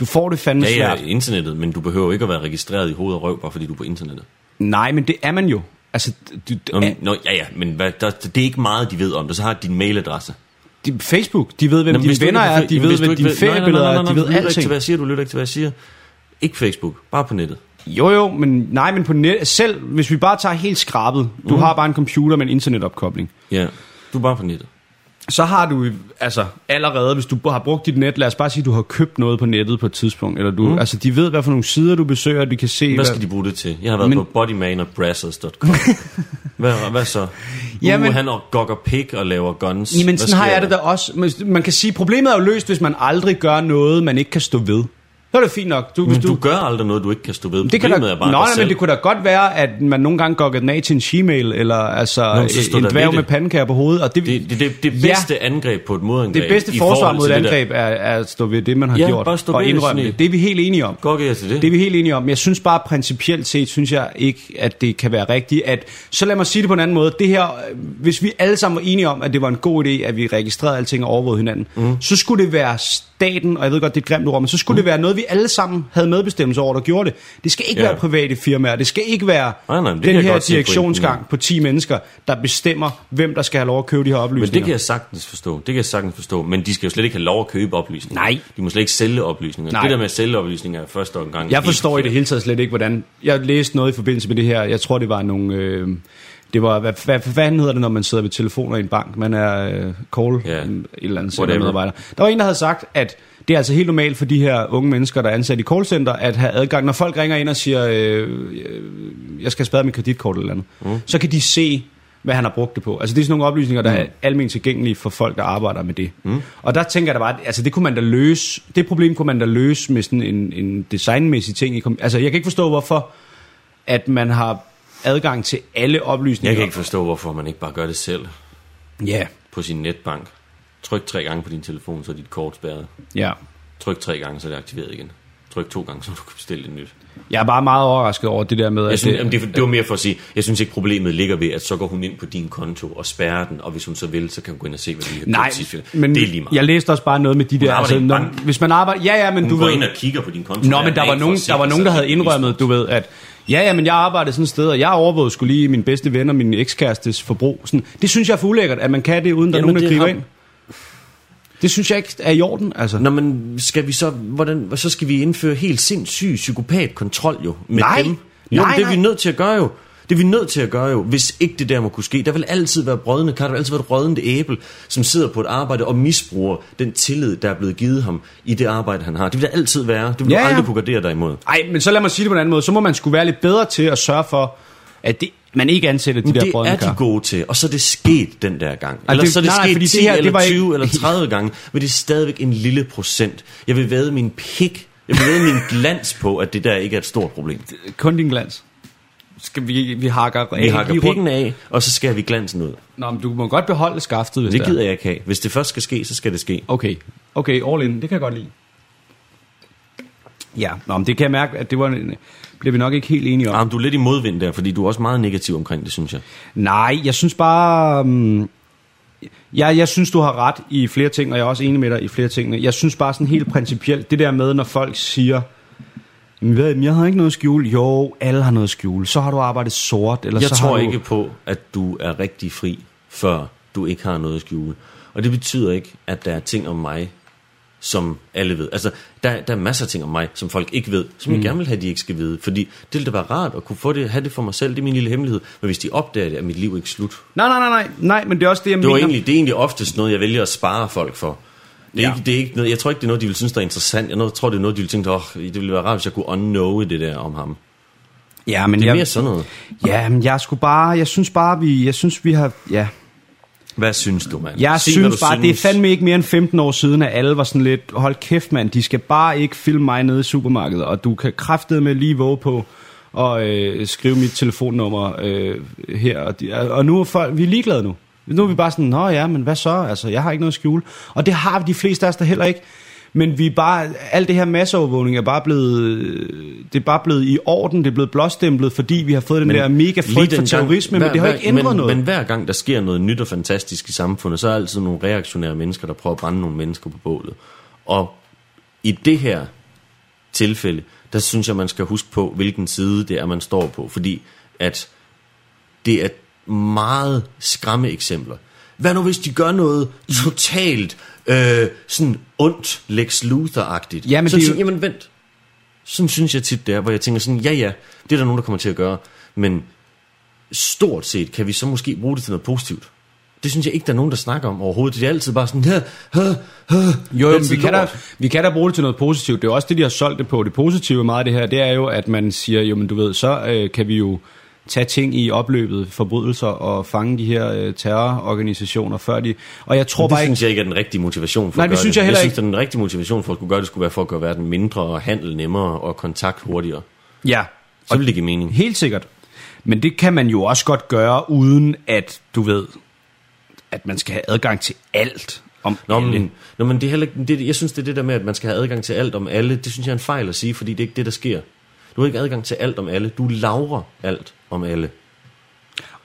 Du får det fandme Ja, ja, svært. internettet, men du behøver ikke at være registreret i hoved og røv, bare fordi du er på internettet. Nej, men det er man jo. Altså, du, Nå, er, nå, ja, ja, men hvad, der, det er ikke meget, de ved om det. Så har de din mailadresse. de, Facebook, de ved, hvem Nå, men dine venner er, de ved, ikke dine feriebilleder er, de ved lytter ikke til, alting. hvad jeg siger, du lytter ikke til, hvad jeg siger. Ikke Facebook, bare på nettet. Jo jo, men nej, men på net, selv hvis vi bare tager helt skrabet, du Mm. har bare en computer med en internetopkobling, Ja, du er bare på nettet. Så har du altså allerede, hvis du har brugt dit net, lad os bare sige, du har købt noget på nettet på et tidspunkt, eller du, mm. altså de ved, hvad for nogle sider du besøger, de kan se, Hvad skal de bruge det til? Jeg har været Men- på bodyman og brassers.com. hvad, hvad så? Jamen-. Uh, han og gokker pik og laver guns. Jamen Hvad sådan har jeg det der? da også. Man kan sige, problemet er jo løst, hvis man aldrig gør noget, man ikke kan stå ved. Så er det fint nok. Du, hvis Men du gør aldrig noget, du ikke kan stå ved. det kan da, er bare nej, selv. men det kunne da godt være, at man nogle gange gokker den af til en Gmail, eller altså Nå, en dværg med pandekager på hovedet. Og det, Det, det, det, det Ja. bedste angreb på et modangreb. det bedste forsvar mod et angreb er, er at stå ved det, man har Ja, gjort, bare stå og indrømme det. Det er vi helt enige om. Gokker jeg til det? Det er vi helt enige om. Jeg synes bare principielt set, synes jeg ikke, at det kan være rigtigt. At, så lad mig sige det på en anden måde. Det her, hvis vi alle sammen var enige om, at det var en god idé, at vi registrerede alting og overvågede hinanden, mm. så skulle det være staten, og jeg ved godt, det er et grimt ord, men så skulle mm. det være noget, vi alle sammen havde medbestemmelse over, der gjorde det. Det skal ikke Ja. være private firmaer, det skal ikke være Nej, nej, men den her direktionsgang på 10 mennesker, der bestemmer, hvem der skal have lov at købe de her Men oplysninger. det kan jeg sagtens forstå. Det kan jeg sagtens forstå. Men de skal jo slet ikke have lov at købe oplysninger. Nej. De må slet ikke sælge oplysninger. Nej. Det der med at sælge oplysninger er første omgang. Jeg forstår i det hele taget slet ikke, hvordan... Jeg læste noget i forbindelse med det her. Jeg tror, det var nogle... Øh, det var, hvad, hvad, hvad fanden hedder det, når man sidder ved telefoner i en bank? Man er øh, call, Ja. en, et eller andet medarbejder. Der var en, der havde sagt, at det er altså helt normalt for de her unge mennesker, der er ansat i callcenter, at have adgang. Når folk ringer ind og siger, øh, øh, jeg skal spade mit kreditkort eller andet, mm. så kan de se, hvad han har brugt det på. Altså det er sådan nogle oplysninger, der mm. er almindeligt tilgængelige for folk, der arbejder med det. Mm. Og der tænker jeg da bare, at altså det kunne man da løse, det problem kunne man da løse med sådan en, en designmæssig ting. Altså jeg kan ikke forstå, hvorfor at man har adgang til alle oplysninger. Jeg kan ikke forstå, hvorfor man ikke bare gør det selv Ja, på sin netbank. Tryk tre gange på din telefon, så er dit kort spærret. ja. Tryk tre gange, så er det aktiveret igen. Tryk to gange, så du kan bestille et nyt. Jeg er bare meget overrasket over det der med, Jeg at synes, det, jamen, det, det var mere for at sige, jeg synes ikke problemet ligger ved, at så går hun ind på din konto og spærrer den, og hvis hun så vil, så kan hun gå ind og se, hvad de har Nej, men det er lige meget. jeg læste også bare noget med de der... arbejder i en når, hvis man arbejder... Ja, ja, men hun du går ved... ind og kigger på din konto. Nå, men der var, nogen, at der var nogen, der at havde det indrømmet, du ved, at ja, ja, men jeg arbejdede sådan et sted, og jeg overvågede skulle lige min bedste ven og min ekskærestes forbrug. Sådan, det synes jeg er for ulækkert, at man kan det, uden der er Jamen, nogen, der det griber ind. Det synes jeg ikke er i orden, altså. Nå, men skal vi så, hvordan, så skal vi indføre helt sindssyg psykopatkontrol jo med Nej. dem? Jo, Nej, det er vi nej. nødt til at gøre jo. Det er vi nødt til at gøre jo, hvis ikke det der må kunne ske. Der vil altid være brødende kar, der vil altid være et rådende æble, som sidder på et arbejde og misbruger den tillid, der er blevet givet ham i det arbejde, han har. Det vil der altid være. Det vil Ja, du ja. aldrig kunne gardere dig imod. Ej, men så lad mig sige det på en anden måde. Så må man skulle være lidt bedre til at sørge for, at det, man ikke ansætter de Men der det brødne er de gode til, og så er det sket den der gang. Eller det- så er det nej, sket fordi det 10 her, det eller var ikke- 20 eller 30 gange, men det er stadigvæk en lille procent. Jeg vil væde min pik, jeg vil væde min glans på, at det der ikke er et stort problem. Kun din glans. Skal vi, vi hakker, Vi hakker lige pikken af, og så skærer vi glansen ud. Nå, men du må godt beholde skaftet, hvis Det er. gider jeg ikke have. Hvis det først skal ske, så skal det ske. Okay, okay, all in, det kan jeg godt lide. Ja, Nå, men det kan jeg mærke, at det var en, bliver vi nok ikke helt enige om. Arm, du er lidt i modvind der, fordi du er også meget negativ omkring det, synes jeg. Nej, jeg synes bare... Um, jeg, jeg synes, du har ret i flere ting, og jeg er også enig med dig i flere ting. Jeg synes bare sådan helt principielt, det der med, når folk siger, "Men hvad, jeg har ikke noget at skjule. Jo, alle har noget at skjule. Så har du arbejdet sort, eller Jeg så tror har du... ikke på, at du er rigtig fri, før du ikke har noget at skjule. Og det betyder ikke, at der er ting om mig, som alle ved. Altså, der, der er masser af ting om mig, som folk ikke ved, som mm. jeg gerne vil have, de ikke skal vide. Fordi det ville da være rart at kunne få det, have det for mig selv. Det er min lille hemmelighed. Men hvis de opdager det, er mit liv ikke slut. Nej, nej, nej, nej, nej, men det er også det, jeg Det, mener. egentlig, det er egentlig oftest noget, jeg vælger at spare folk for. Det er, Ja. ikke, det er ikke noget, jeg tror ikke, det er noget, de vil synes, der er interessant. Jeg tror, det er noget, de vil tænke, åh, det ville være rart, hvis jeg kunne unknowe det der om ham. Ja, men Det er jeg, mere sådan noget. ja, men jeg skulle bare, jeg synes bare, vi, jeg synes, vi har, ja, Hvad synes du, mand? Jeg Sig, synes bare, det er fandme ikke mere end 15 år siden, at alle var sådan lidt, hold kæft mand, de skal bare ikke filme mig nede i supermarkedet, og du kan kraftede med lige våge på og øh, skrive mit telefonnummer øh, her. Og, de, og nu er folk, vi er ligeglade nu. Nu er vi bare sådan, nå ja, men hvad så? Altså, jeg har ikke noget at skjule. Og det har de fleste af os der heller ikke. Men vi er bare, alt det her masseovervågning er bare blevet, det er bare blevet i orden, det er blevet blåstemplet, fordi vi har fået den der mega frygt for den gang- terrorisme, men hver- det har hver- ikke ændret men, noget. Men hver gang der sker noget nyt og fantastisk i samfundet, så er der altid nogle reaktionære mennesker, der prøver at brænde nogle mennesker på bålet. Og i det her tilfælde, der synes jeg, man skal huske på, hvilken side det er, man står på. Fordi at det er meget skræmme eksempler. Hvad nu hvis de gør noget totalt øh, sådan ondt Lex Luthor-agtigt? Jamen, så det er jo- jamen vent. Sådan synes jeg tit det er, hvor jeg tænker sådan, ja ja, det er der nogen, der kommer til at gøre. Men stort set kan vi så måske bruge det til noget positivt. Det synes jeg ikke, der er nogen, der snakker om overhovedet. Det er altid bare sådan, her, her, her. Jo, men vi kan, da, vi kan da bruge det til noget positivt. Det er også det, de har solgt det på. Det positive meget af det her, det er jo, at man siger, jo, men du ved, så øh, kan vi jo tage ting i opløbet, forbrydelser og fange de her øh, terrororganisationer før de... Og jeg tror Men bare det ikke... synes jeg ikke er den rigtige motivation for Nej, at det gøre synes jeg heller jeg synes, at den rigtige motivation for at kunne gøre det, skulle være for at gøre verden mindre og handel nemmere og kontakt hurtigere. Ja, Så vil det give mening. helt sikkert. Men det kan man jo også godt gøre, uden at, du ved, at man skal have adgang til alt om Nå, alle. men, nå, men det er heller det, jeg synes, det er det der med, at man skal have adgang til alt om alle. Det synes jeg er en fejl at sige, fordi det er ikke det, der sker. Du har ikke adgang til alt om alle. Du lavrer alt om alle.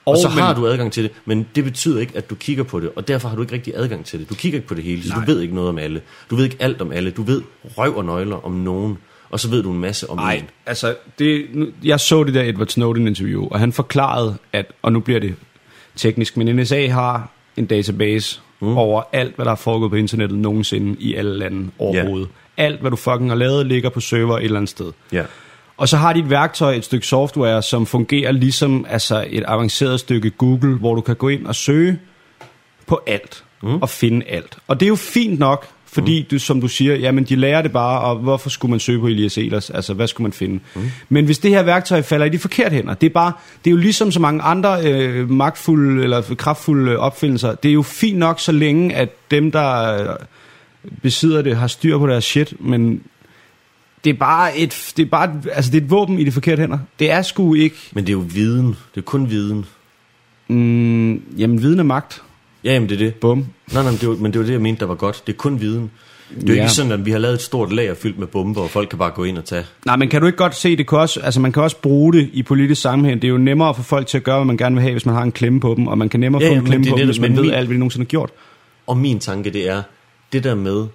Og, og så men- har du adgang til det, men det betyder ikke, at du kigger på det, og derfor har du ikke rigtig adgang til det. Du kigger ikke på det hele, så Nej. du ved ikke noget om alle. Du ved ikke alt om alle. Du ved røv og nøgler om nogen, og så ved du en masse om Nej, en. altså, det, jeg så det der Edward Snowden-interview, og han forklarede, at, og nu bliver det teknisk, men NSA har en database mm. over alt, hvad der er foregået på internettet nogensinde i alle lande overhovedet. Alt, hvad du fucking har lavet, ligger på server et eller andet sted. Ja. Og så har de et værktøj, et stykke software, som fungerer ligesom altså et avanceret stykke Google, hvor du kan gå ind og søge på alt mm. og finde alt. Og det er jo fint nok, fordi mm. du, som du siger, jamen de lærer det bare, og hvorfor skulle man søge på Elias Elers? Altså, hvad skulle man finde? Mm. Men hvis det her værktøj falder i de forkerte hænder, det er bare, det er jo ligesom så mange andre øh, magtfulde eller kraftfulde opfindelser. Det er jo fint nok, så længe at dem, der øh, besidder det, har styr på deres shit, men det er bare et, det er bare, et- altså det er et våben i de forkerte hænder. Det er sgu ikke, Men det er jo viden. Det er kun viden. mm, jamen viden er magt. Ja, jamen det er det. Bum. Nej, nej, men det var, men det var det, jeg mente, der var godt. Det er kun viden. Det er jo Ja. ikke sådan, at vi har lavet et stort lager fyldt med bomber, og folk kan bare gå ind og tage. Nej, men kan du ikke godt se, det kan også, altså man kan også bruge det i politisk sammenhæng. Det er jo nemmere for folk til at gøre, hvad man gerne vil have, hvis man har en klemme på dem, og man kan nemmere Ja, få ja, en klemme det på dem, det, hvis man men ved min- alt, hvad de nogensinde har gjort. Og min tanke, det er, det der med,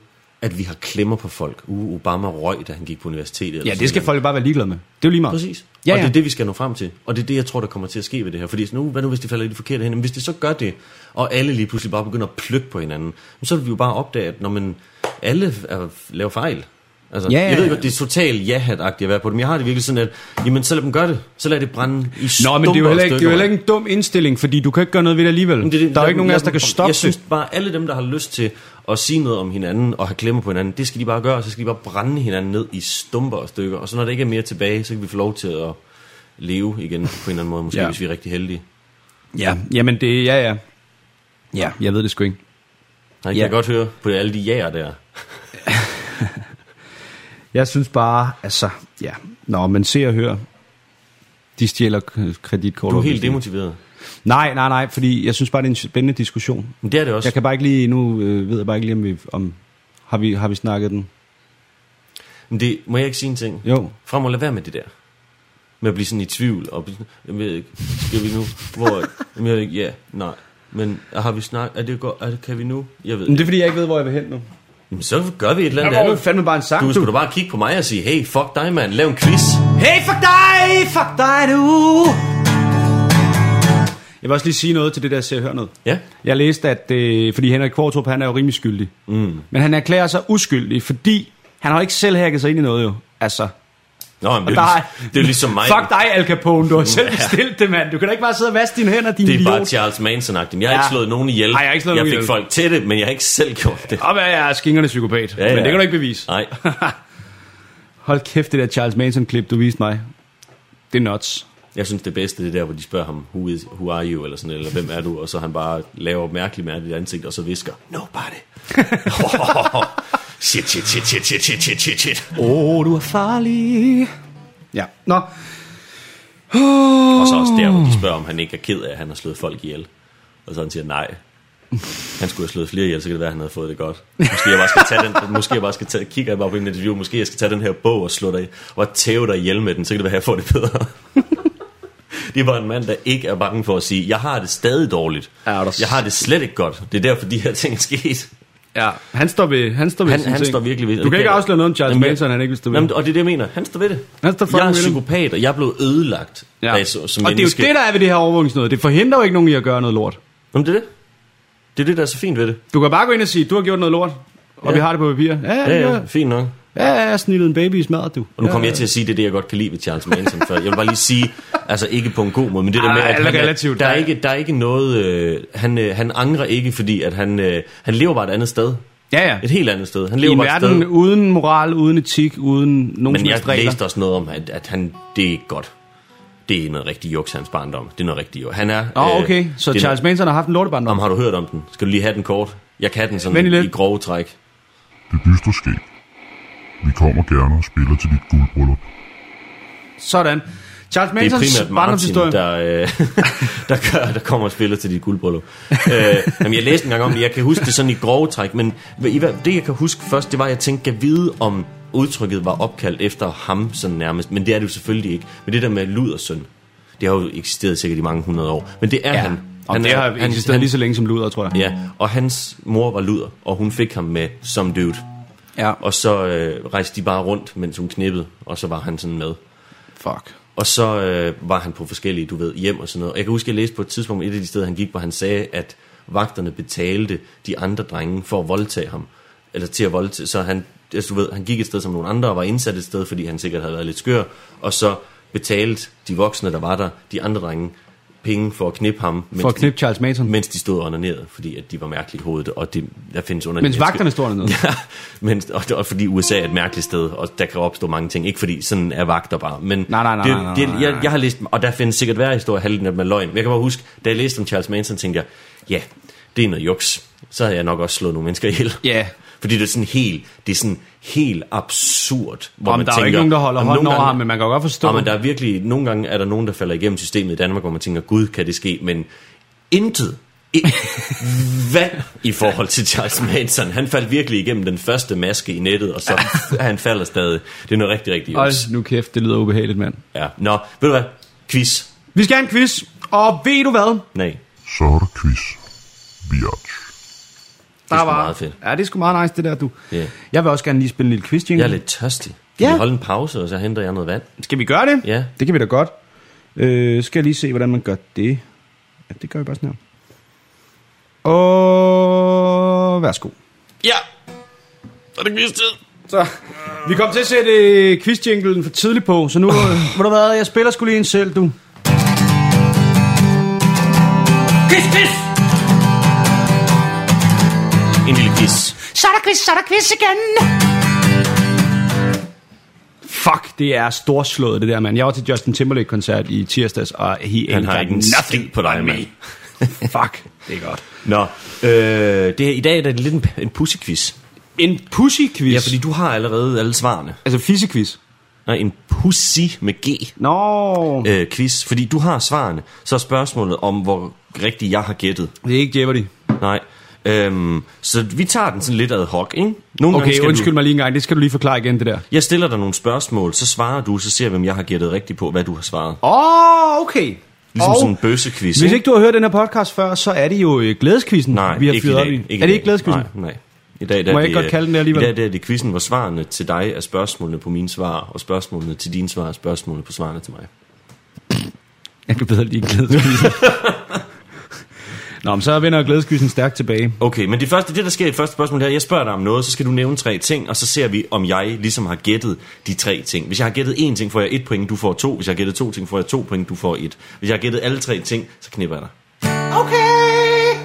at vi har klemmer på folk. Uh, Obama røg, da han gik på universitetet. eller Ja, det skal folk bare være ligeglade med. Det er jo lige meget. Præcis. Ja, og det ja. er det, vi skal nå frem til. Og det er det, jeg tror, der kommer til at ske ved det her. Fordi nu, hvad nu, hvis det falder i de forkerte? Men hvis det så gør det, og alle lige pludselig bare begynder at plukke på hinanden, så vil vi jo bare opdage, at når man, alle er, laver fejl. Altså, Ja, ja, jeg ved ja. godt, det er totalt ja-hat-agtigt at være på dem. Jeg har det virkelig sådan, at jamen, så lad dem gøre det. Så lad det brænde i Nå, men det er jo heller ikke, det er jo heller ikke en dum indstilling, fordi du kan ikke gøre noget ved det alligevel. Men det, det, der er jo ikke nogen af os, der kan stoppe Jeg synes det. bare, alle dem, der har lyst til at sige noget om hinanden og have klemmer på hinanden, det skal de bare gøre, og så skal de bare brænde hinanden ned i stumper og stykker. Og så når der ikke er mere tilbage, så kan vi få lov til at leve igen på en eller anden måde, måske Ja. hvis vi er rigtig heldige. Ja, jamen det, ja, ja. Ja, jeg ved det sgu ikke. Nej, kan Ja. jeg godt høre på alle de jæger der. Jeg synes bare, altså, ja. Nå, men se og hør. De stjæler kreditkort. Du er helt demotiveret. Nej, nej, nej, fordi jeg synes bare, det er en spændende diskussion. Men det er det også. Jeg kan bare ikke lige, nu øh, ved jeg bare ikke lige, om vi, om, har vi, har vi snakket den? Men det, må jeg ikke sige en ting? Jo. Frem og lad være med det der. Med at blive sådan i tvivl. Og jeg ved ikke, skal vi nu? Hvor? Jamen, jeg ved ikke, ja, nej. Men har vi snakket? Er det godt? Er det, kan vi nu? Jeg ved Men det er fordi, jeg ikke ved, hvor jeg vil hen nu. Jamen, så gør vi et eller andet jo andet. fandme bare en sang, Du skulle da bare kigge på mig og sige, hey, fuck dig, mand. Lav en quiz. Hey, fuck dig, fuck dig nu. Jeg vil også lige sige noget til det der, se og hør noget. Ja. Jeg læste, at øh, fordi Henrik Kvartrup, han er jo rimelig skyldig. Mm. Men han erklærer sig uskyldig, fordi han har ikke selv hacket sig ind i noget jo. Altså, Nå, men det, er, er- det er ligesom mig. fuck dig Al Capone, du har selv bestilt det, mand. Du kan da ikke bare sidde og vaske dine hænder, din Det er idiot. bare Charles Manson-agtigt. Jeg har Ja. ikke slået nogen ihjel. Nej, jeg har ikke slået jeg fik ihjel. folk til det, men jeg har ikke selv gjort det. At jeg er skingerne psykopat. Ja, ja. Men det kan du ikke bevise. Nej. Hold kæft, det der Charles Manson-klip, du viste mig. Det er nuts. Jeg synes, det bedste det er der, hvor de spørger ham, who, is, who are you, eller sådan, eller hvem er du, og så han bare laver mærkeligt mærkeligt ansigt, og så visker, nobody. shit, shit, shit, shit, shit, shit, shit, shit, shit. Åh, oh, du er farlig. Ja, nå. Og så også der, hvor de spørger, om han ikke er ked af, at han har slået folk ihjel. Og så han siger, nej. Han skulle have slået flere ihjel, så kan det være, at han havde fået det godt. Måske jeg bare skal tage den, måske jeg bare skal tage, kigger jeg bare på en interview, måske jeg skal tage den her bog og slå dig, og tæve dig ihjel med den, så kan det være, at jeg får det bedre. Det var en mand, der ikke er bange for at sige, jeg har det stadig dårligt. Ja, der- Jeg har det slet ikke godt. Det er derfor, de her ting er sket. Ja, han står ved, han står ved Han, han ting. står virkelig ved Du kan ikke afsløre noget om Charles Jamen, Manson, han ikke vil stå ved. Jamen, og det er det, jeg mener. Han står ved det. Han står jeg er psykopat, og jeg er blevet ødelagt. Ja. da så, som og det er menneske. jo det, der er ved det her overvågningsnød. Det forhindrer jo ikke nogen i at gøre noget lort. Jamen, det er det. Det er det, der er så fint ved det. Du kan bare gå ind og sige, du har gjort noget lort, og Ja. vi har det på papir. Ja, ja, Ja, ja. ja, fint nok. Ja, ja, jeg snittet en baby i smadret, du. Og nu kommer ja, jeg til at sige, det er det, jeg godt kan lide ved Charles Manson. For jeg vil bare lige sige, altså ikke på en god måde, men det der med, at han, relativt. der, er ikke, der er ikke noget... Øh, han, øh, han angrer ikke, fordi at han, øh, han lever bare et andet sted. Ja, ja. Et helt andet sted. Han I lever en bare et verden sted. uden moral, uden etik, uden nogen Men som helst jeg regler. læste også noget om, at, at han, det er ikke godt. Det er noget rigtig juks, hans barndom. Det er noget rigtig juks. Han er... Åh, øh, okay. Så Charles Manson har haft en lortebandom. Om har du hørt om den? Skal du lige have den kort? Jeg kan den sådan i lidt. grove træk. Det dystre skæg. Vi kommer gerne og spiller til dit guldbryllup. Sådan. Charles Det er Mansons primært Martin, der, øh, der, gør, der kommer og spiller til dit guldbryllup. øh, jamen, jeg læste en gang om det, jeg kan huske det sådan i grove træk, men det jeg kan huske først, det var, at jeg tænkte, kan vide om udtrykket var opkaldt efter ham sådan nærmest, men det er det jo selvfølgelig ikke. Men det der med ludersøn, Det har jo eksisteret sikkert i mange hundrede år. Men det er ja. han. Og han det har eksisteret lige så længe som luder, tror jeg. Ja, og hans mor var luder, og hun fik ham med som dude. Ja. Og så øh, rejste de bare rundt, mens hun knippede, og så var han sådan med. Fuck. Og så øh, var han på forskellige, du ved, hjem og sådan noget. Jeg kan huske, jeg læste på et tidspunkt, et af de steder, han gik, hvor han sagde, at vagterne betalte de andre drenge for at voldtage ham. Eller til at voldtage. Så han, altså, du ved, han gik et sted som nogle andre, og var indsat et sted, fordi han sikkert havde været lidt skør. Og så betalte de voksne, der var der, de andre drenge, penge for at knippe ham. Mens For at knippe Charles Manson. De, mens de stod onderneret, fordi at de var mærkelige i hovedet, og det, der findes under Mens vagterne står dernede. Ja, men, og, og fordi USA er et mærkeligt sted, og der kan opstå mange ting. Ikke fordi sådan er vagter bare, men Nej, nej, nej, det, nej, nej, det, nej, jeg, nej. jeg har læst, og der findes sikkert værre historier, halvdelen af dem er løgn. Jeg kan bare huske, da jeg læste om Charles Manson, tænkte jeg, ja, det er noget juks. Så havde jeg nok også slået nogle mennesker ihjel. Ja. Fordi det er sådan helt, det er sådan helt absurd. Hvor Om man der er jo tænker, ikke nogen, der holder hånden nogle over gange- ham, men man kan godt forstå. Ja, men der er virkelig, nogle gange er der nogen, der falder igennem systemet i Danmark, hvor man tænker, gud, kan det ske? Men intet. I, hvad i forhold til Charles Manson? Han faldt virkelig igennem den første maske i nettet, og så han falder stadig. Det er noget rigtig, rigtig Hold nu kæft, det lyder ubehageligt, mand. Ja. Nå, ved du hvad? Quiz. Vi skal have en quiz, og ved du hvad? Nej, Så er der quiz. Biatch. Det er sgu meget fedt. Ja, det er sgu meget nice, det der, du. Ja. Jeg vil også gerne lige spille en lille quiz, Jeg er lidt tørstig. Kan Ja. vi holde en pause, og så henter jeg noget vand? Skal vi gøre det? Ja. Det kan vi da godt. Øh, skal jeg lige se, hvordan man gør det. Ja, det gør vi bare sådan her. Og værsgo. Ja! Så er det quiz-tid. Så, vi kom til at sætte øh, quiz-jinglen for tidligt på, så nu, øh, ved du hvad, jeg spiller skulle lige en selv, du. Quiz, quiz! Quiz. Så er der quiz, så er der quiz igen. Fuck, det er storslået, det der, mand. Jeg var til Justin Timberlake-koncert i tirsdags, og he Han ain't har got ikke en nothing på dig, on me. mand. Fuck, det er godt. Nå, øh, det er, i dag er det lidt en, en pussy-quiz. En pussy-quiz? Ja, fordi du har allerede alle svarene. Altså fisse-quiz? Nej, en pussy med G Nå, øh, quiz. Fordi du har svarene. Så er spørgsmålet om, hvor rigtigt jeg har gættet. det er ikke Jeopardy. Nej. Øhm, så vi tager den sådan lidt ad hoc, ikke? Nogle Okay, skal undskyld du, mig lige en gang, det skal du lige forklare igen, det der. Jeg stiller dig nogle spørgsmål, så svarer du, så ser vi, om jeg har gættet rigtigt på, hvad du har svaret. Åh, oh, okay. Ligesom Og sådan en bøssequiz, Hvis ikke du har hørt den her podcast før, så er det jo øh, glædeskvisten, Nej, vi har ikke fyret op i. Ikke er det ikke glædeskvisten? Nej, nej. I dag der Må jeg ikke det, godt kalde den det øh, alligevel? I dag der er det quizzen, hvor svarene til dig er spørgsmålene på mine svar, og spørgsmålene til dine svar er spørgsmålene på svarene til mig. Jeg kan bedre lide glædeskvisten. Nå, men så vender glædeskvisten stærkt tilbage. Okay, men det, første, det der sker i det første spørgsmål her, jeg spørger dig om noget, så skal du nævne tre ting, og så ser vi, om jeg ligesom har gættet de tre ting. Hvis jeg har gættet én ting, får jeg et point, du får to. Hvis jeg har gættet to ting, får jeg to point, du får et. Hvis jeg har gættet alle tre ting, så knipper jeg dig. Okay.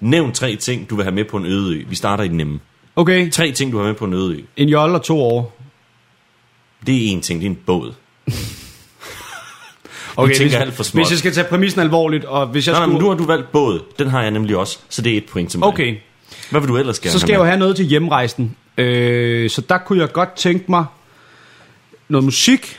Nævn tre ting, du vil have med på en øde ø. Vi starter i den nemme. Okay, Tre ting, du har med på en øde ø. en jolle og to år. Det er en ting, det er en båd. Okay, tænker hvis, alt for småt. hvis jeg skal tage præmissen alvorligt, og hvis jeg Nej, nej, skulle... men nu har du valgt båd. Den har jeg nemlig også, så det er et point til mig. Okay, Hvad vil du ellers gerne så skal jeg jo have noget til hjemrejsen. Øh, så der kunne jeg godt tænke mig noget musik.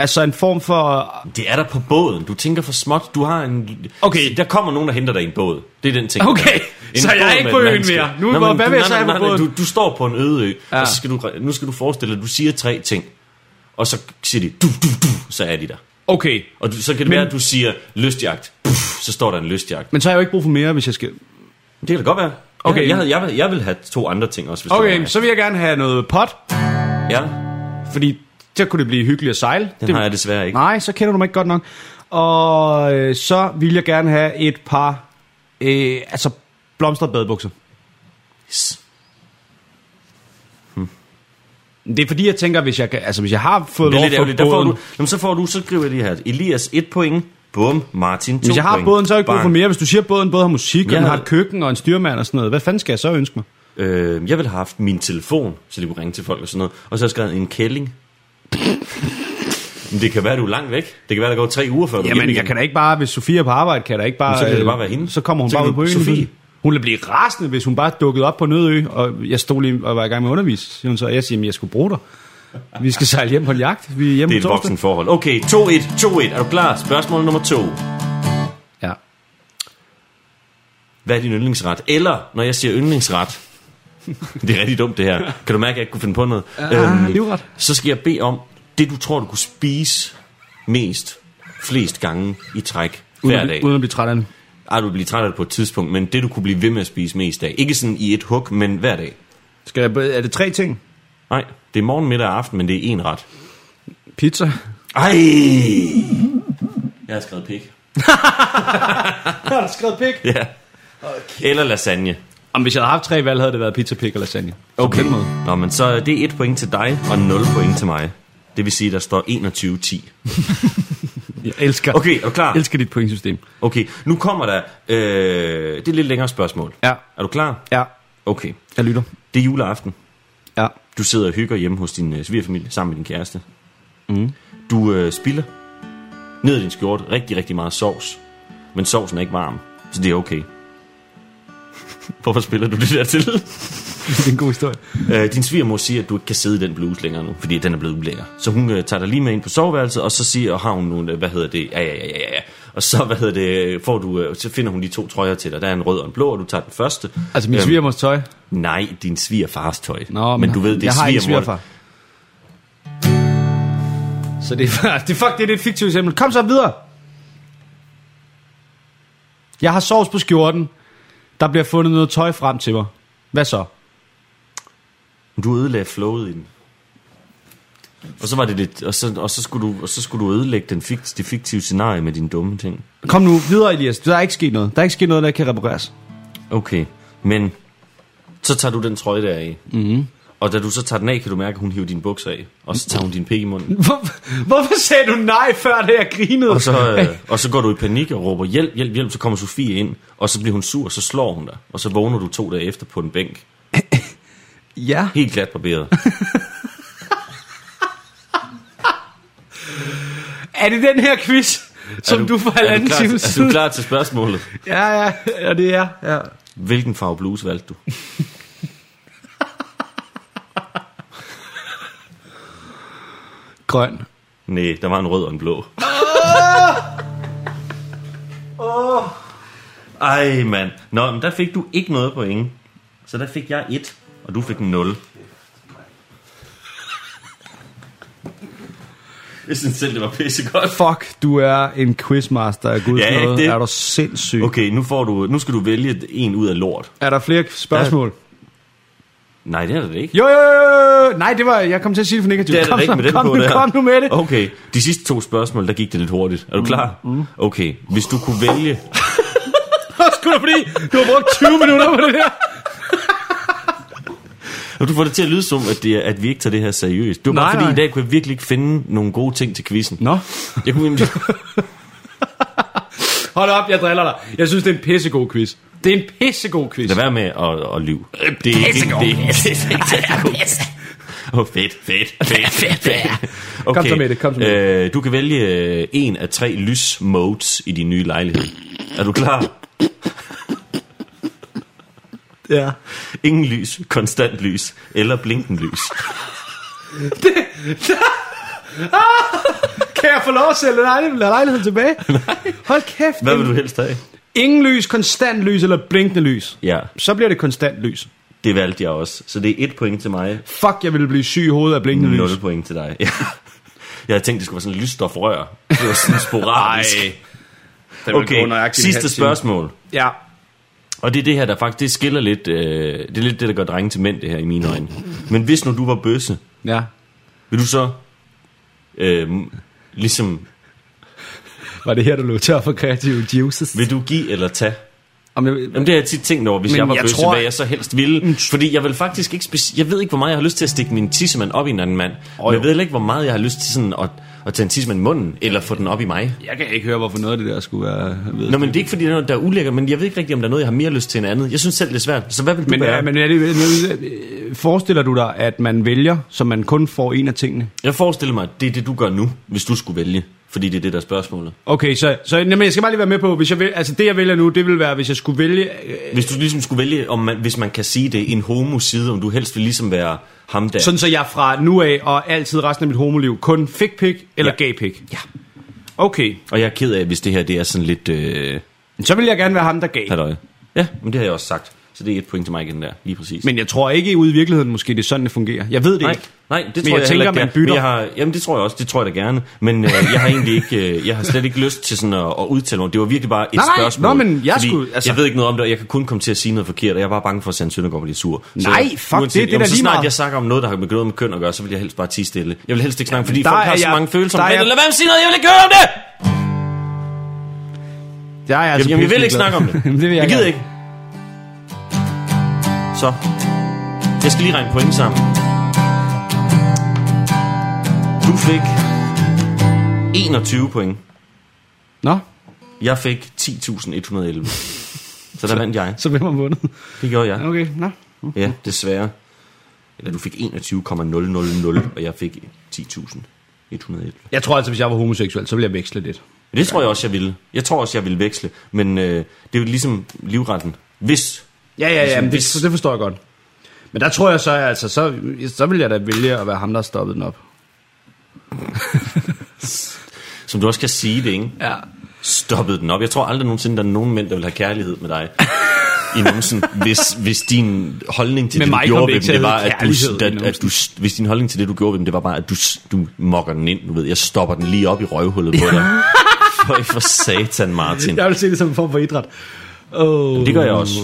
Altså en form for... Det er der på båden. Du tænker for småt. Du har en... Okay. Der kommer nogen, der henter dig i en båd. Det er den ting. Okay, der. En så jeg er ikke på øen mere. Nu- Nå, hvad du- vil jeg nej, så have nej, på nej, båden? Du, du står på en øde ø, Ja. og så skal du, nu skal du forestille dig, at du siger tre ting. Og så siger de, du, du, du, så er de der. Okay, Og du, så kan det Men- være, at du siger lystjagt. Puff, så står der en lystjagt. men så har jeg jo ikke brug for mere, hvis jeg skal... Det kan da godt være. Okay. Jeg, jeg, jeg, vil, jeg vil have to andre ting også, hvis Okay, så vil jeg gerne have noget pot, Ja, fordi så kunne det blive hyggeligt at sejle. den det, har jeg desværre ikke. Nej, så kender du mig ikke godt nok. Og øh, så vil jeg gerne have et par, øh, altså blomstrede badebukser. Yes. Det er fordi, jeg tænker, hvis jeg, altså, hvis jeg har fået lov at ærgerligt. Der får båden, du, jamen, så får du, så skriver jeg lige her. Elias, et point. Bum, Martin, hvis jeg har point. båden, så er jeg ikke brug for mere. Hvis du siger, at båden både har musik, og Jeg den har et køkken og en styrmand og sådan noget, hvad fanden skal jeg så ønske mig? Øh, jeg ville have haft min telefon, så jeg kunne ringe til folk og sådan noget. Og så har jeg skrevet en kælling. Men det kan være, du er langt væk. Det kan være, der går tre uger, før du Jamen, jeg kan da ikke bare, hvis Sofie er på arbejde, kan jeg da ikke bare... Men så kan det øh, bare være hende. Så kommer hun Så bare ud på øen. Sofie. Hun ville blive rasende, hvis hun bare dukkede op på Nødø, og jeg stod lige og var i gang med at undervise. Hun så, jeg siger, at jeg skulle bruge dig. Vi skal sejle hjem på en jagt. Vi er hjemme Det er et voksen forhold. Okay, 2-1, 2-1. Er du klar? Spørgsmål nummer to. Ja. Hvad er din yndlingsret? Eller, når jeg siger yndlingsret, det er rigtig dumt det her. Kan du mærke, at jeg ikke kunne finde på noget? Ah, livret. Så skal jeg bede om, det du tror, du kunne spise mest, flest gange i træk hver Uden, at, dag? uden at blive træt af den. Ej, du vil blive træt af det på et tidspunkt, men det du kunne blive ved med at spise mest af. Ikke sådan i et hug, men hver dag. Skal jeg, er det tre ting? Nej, det er morgen, middag og aften, men det er en ret. Pizza. Ej! Jeg har skrevet pik. Har du skrevet pik? Ja. Eller lasagne. Om hvis jeg havde haft tre valg, havde det været pizza, pik og lasagne. Den måde. Nå, men så det er et point til dig, og 0 point til mig. Det vil sige, der står 21-10. Jeg elsker, Okay, er klar? Elsker dit pointsystem. Okay, nu kommer der... Øh, det er et lidt længere spørgsmål. Ja. Er du klar? Ja, Okay. jeg lytter. Det er juleaften. Ja. Du sidder og hygger hjemme hos din øh, svigerfamilie sammen med din kæreste. Mm. Du øh, spiller ned i din skjorte rigtig, rigtig meget sovs. Men sovsen er ikke varm, så det er okay. Hvorfor spiller du det der til? Det er en god historie. øh, din svigermor siger, at du ikke kan sidde i den bluse længere nu, fordi den er blevet ulækker. Så hun øh, tager dig lige med ind på soveværelset, og så siger, og har hun nogle, øh, hvad hedder det, ja, ja, ja, ja, ja. Og så, hvad hedder det, får du, øh, så finder hun de to trøjer til dig. Der er en rød og en blå, og du tager den første. Altså min Øhm, svigermors tøj. Nej, din svigerfars tøj. Nå, men du ved, det er jeg har ikke svigerfar. Så det er, det, fuck, det er et fiktivt eksempel. Kom så videre. Jeg har sovs på skjorten. Der bliver fundet noget tøj frem til mig. Hvad så? Du ødelagde flowet i den. Og så var det lidt, og så, og så, skulle, du, og så skulle du ødelægge den fikt, det fiktive scenarie med dine dumme ting. Kom nu videre, Elias. Der er ikke sket noget. Der er ikke sket noget, der kan repareres. Okay, men så tager du den trøje der af. Mm-hmm. Og da du så tager den af, kan du mærke, at hun hiver dine bukser af. Og så tager hun din pik i munden. Hvor, hvorfor sagde du nej før det, jeg grinede? Og så, øh, og så går du i panik og råber hjælp, hjælp, hjælp. Så kommer Sofie ind, og så bliver hun sur, og så slår hun dig. Og så vågner du to dage efter på en bænk. Ja. Helt glat barberet. Er det den her quiz, som du, for er du, halvanden klar, time til, er du klar til spørgsmålet? Ja, ja, ja, det er. Ja. Hvilken farve bluse valgte du? Grøn. Nej, der var en rød og en blå. Ej, mand. Nå, men der fik du ikke noget point. Så der fik jeg et, og du fik 0. Jeg synes selv, det var pissegodt. Fuck, du er en quizmaster af guds Ja, ikke nåde. det? Er du sindssyg? Okay. Nu, får du, nu skal du vælge en ud af lort. Er der flere spørgsmål? Nej, det er det ikke. Jo, jo, jo, jo. Nej, det var, jeg kom til at sige det for negativt. Det er kom det ikke med den kom på nu, der. Kom nu med det. Okay, de sidste to spørgsmål, der gik det lidt hurtigt. Er du klar? Mm. Okay, hvis du kunne vælge... Sgu da fordi, du har brugt 20 minutter på det der. Og du får det til at lyde som, at, det er, at vi ikke tager det her seriøst. Det var bare Nej, fordi, nej. i dag kunne jeg virkelig ikke finde nogle gode ting til quizzen. Nå, Jeg kunne hold op, jeg driller dig. Jeg synes, det er en pissegod quiz. Det er en pissegod quiz. Lad være med at, at lyve. Det er ikke... Det er ikke, det er ikke Åh, oh, fedt, fedt, fedt, fedt, fedt. Okay. Kom så med det, kom så med øh, Du kan vælge øh, en af tre lysmodes i din nye lejlighed. Er du klar? Ja. Ingen lys, konstant lys eller blinkende lys. Kan jeg få lov at sælge lejligheden, lejligheden tilbage? Nej. Hold kæft. Hvad vil du helst have? Ingen lys, konstant lys eller blinkende lys. Ja, Så bliver det konstant lys. det valgte jeg også. Så det er et point til mig, Fuck, jeg ville blive syg i hovedet af blinkende lys. 0 point til dig. Ja. Jeg havde tænkt, det skulle være sådan et lysstofrør. Det var sådan sporadisk. Okay, sidste spørgsmål. Ja. Og det er det her, der faktisk det skiller lidt, øh, det er lidt det, der gør drenge til mænd, det her i mine øjne. Men hvis nu du var bøsse, Ja. vil du så øh, ligesom, Var det her, du lå tør for kreative juices? vil du give eller tage? Om jeg, Jamen det har jeg tit tænkt over, hvis jeg var jeg bøsse, tror- hvad jeg så helst ville. Fordi jeg vil faktisk ikke, jeg ved ikke, hvor meget jeg har lyst til at stikke min tissemand op i en anden mand. Og jeg ved heller ikke, hvor meget jeg har lyst til sådan at, at tage en tissemand i munden, eller få den op i mig. jeg kan ikke høre, hvorfor noget af det der skulle være... Ved. Nå, men det er ikke fordi, det er noget, der er ulækkert, men jeg ved ikke rigtig, om der er noget, jeg har mere lyst til end andet. Jeg synes selv, det er svært. Så hvad vil du Men, være? ja, men er det, øh, forestiller du dig, at man vælger, så man kun får en af tingene? Jeg forestiller mig, at det er det, du gør nu, hvis du skulle vælge. Fordi det er det, der er spørgsmålet. Okay, så, så jamen, jeg skal bare lige være med på, hvis jeg vil, altså det jeg vælger nu, det vil være, hvis jeg skulle vælge... Øh, Hvis du ligesom skulle vælge, om man, hvis man kan sige det, en homo-side, om du helst vil ligesom være ham der. sådan så jeg fra nu af og altid resten af mit homoliv kun fik pik eller Ja. gav pik. Ja. Okay, Og jeg er ked af, hvis det her det er sådan lidt... Øh, så vil jeg gerne være ham, der gav. halløj. Ja, men det har jeg også sagt. Så det er et point til mig igen der, lige præcis. Men jeg tror ikke ude i virkeligheden, måske det er sådan, det fungerer. Jeg ved det Nej, ikke. nej, det Men tror jeg jeg, tænker, ikke, man er. bytter. Jeg har, jamen det tror jeg også, det tror jeg da gerne. Men øh, jeg har egentlig ikke, øh, jeg har slet ikke lyst til sådan at, at udtale mig. Det var virkelig bare et Nej, nej, spørgsmål. nå, men jeg skulle- altså- Jeg ved ikke noget om det, og jeg kan kun komme til at sige noget forkert, og jeg er bare bange for, at Sand Søndergaard bliver sur. Så Nej, fuck det, det er så lige snart meget. jeg snakker om noget, der har med noget med køn at gøre, så vil jeg helst bare tige stille. Jeg vil helst ikke snakke, fordi der folk har så mange følelser er Lad være med at sige noget, jeg vil ikke høre om det! Jeg, er altså Jamen, jeg vil ikke snakke om det. Jamen, det vil jeg, Jeg gider ikke. Så. Jeg skal lige regne point sammen. Du fik 21 point. Nå, Jeg fik 10.111. Så der vandt jeg. så hvem har vundet? Det gjorde jeg. Okay, nå. Ja, desværre. Eller du fik 21,000, og jeg fik 10.111. Jeg tror altså, hvis jeg var homoseksuel, så ville jeg veksle lidt. Det tror jeg også, jeg ville. Jeg tror også, jeg ville veksle. Men øh, det er jo ligesom livretten. Hvis. Ja, ja, ja, men det, det forstår jeg godt. Men der tror jeg så, altså, så, så vil jeg da vælge at være ham, der har stoppet den op. Som du også kan sige det, ikke? Ja. stoppet den op. Jeg tror aldrig nogensinde, der er nogen mænd, der vil have kærlighed med dig. I numsen, hvis, hvis din holdning til Med det, du gjorde ved dem, det var, at du, at, at du, hvis din holdning til det, du gjorde ved dem, det var bare, at du, du mokker den ind, du ved, jeg stopper den lige op i røvhullet på dig. For, for satan, Martin. Jeg vil se det som en form for idræt. Oh, Det gør jeg også.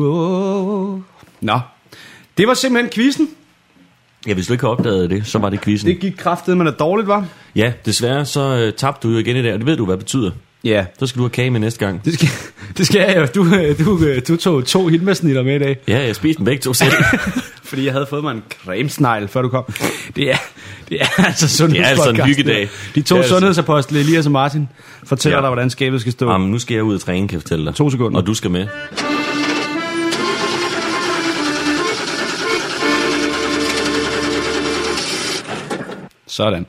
Oh. Nå, det var simpelthen quizzen. Ja, hvis du ikke har opdaget det, så var det quizzen. Det gik kraftet, men er dårligt, var? Ja, desværre så øh, tabte du jo igen i dag, og det ved du, hvad det betyder. Ja. Så skal du have kage med næste gang. Det skal, det skal jeg jo. Du, øh, du, øh, du tog to hindbærsnitter med i dag. Ja, jeg spiste dem begge to selv. Fordi jeg havde fået mig en cremesnegl, før du kom. Det er, det er altså sundhedspodcast. altså en det hyggedag. De to Det er altså- sundhedsapostle, Elias og Martin, fortæller Ja. dig, hvordan skabet skal stå. Jamen, nu skal jeg ud og træne, kan jeg fortælle dig. To sekunder. Og du skal med. Sådan.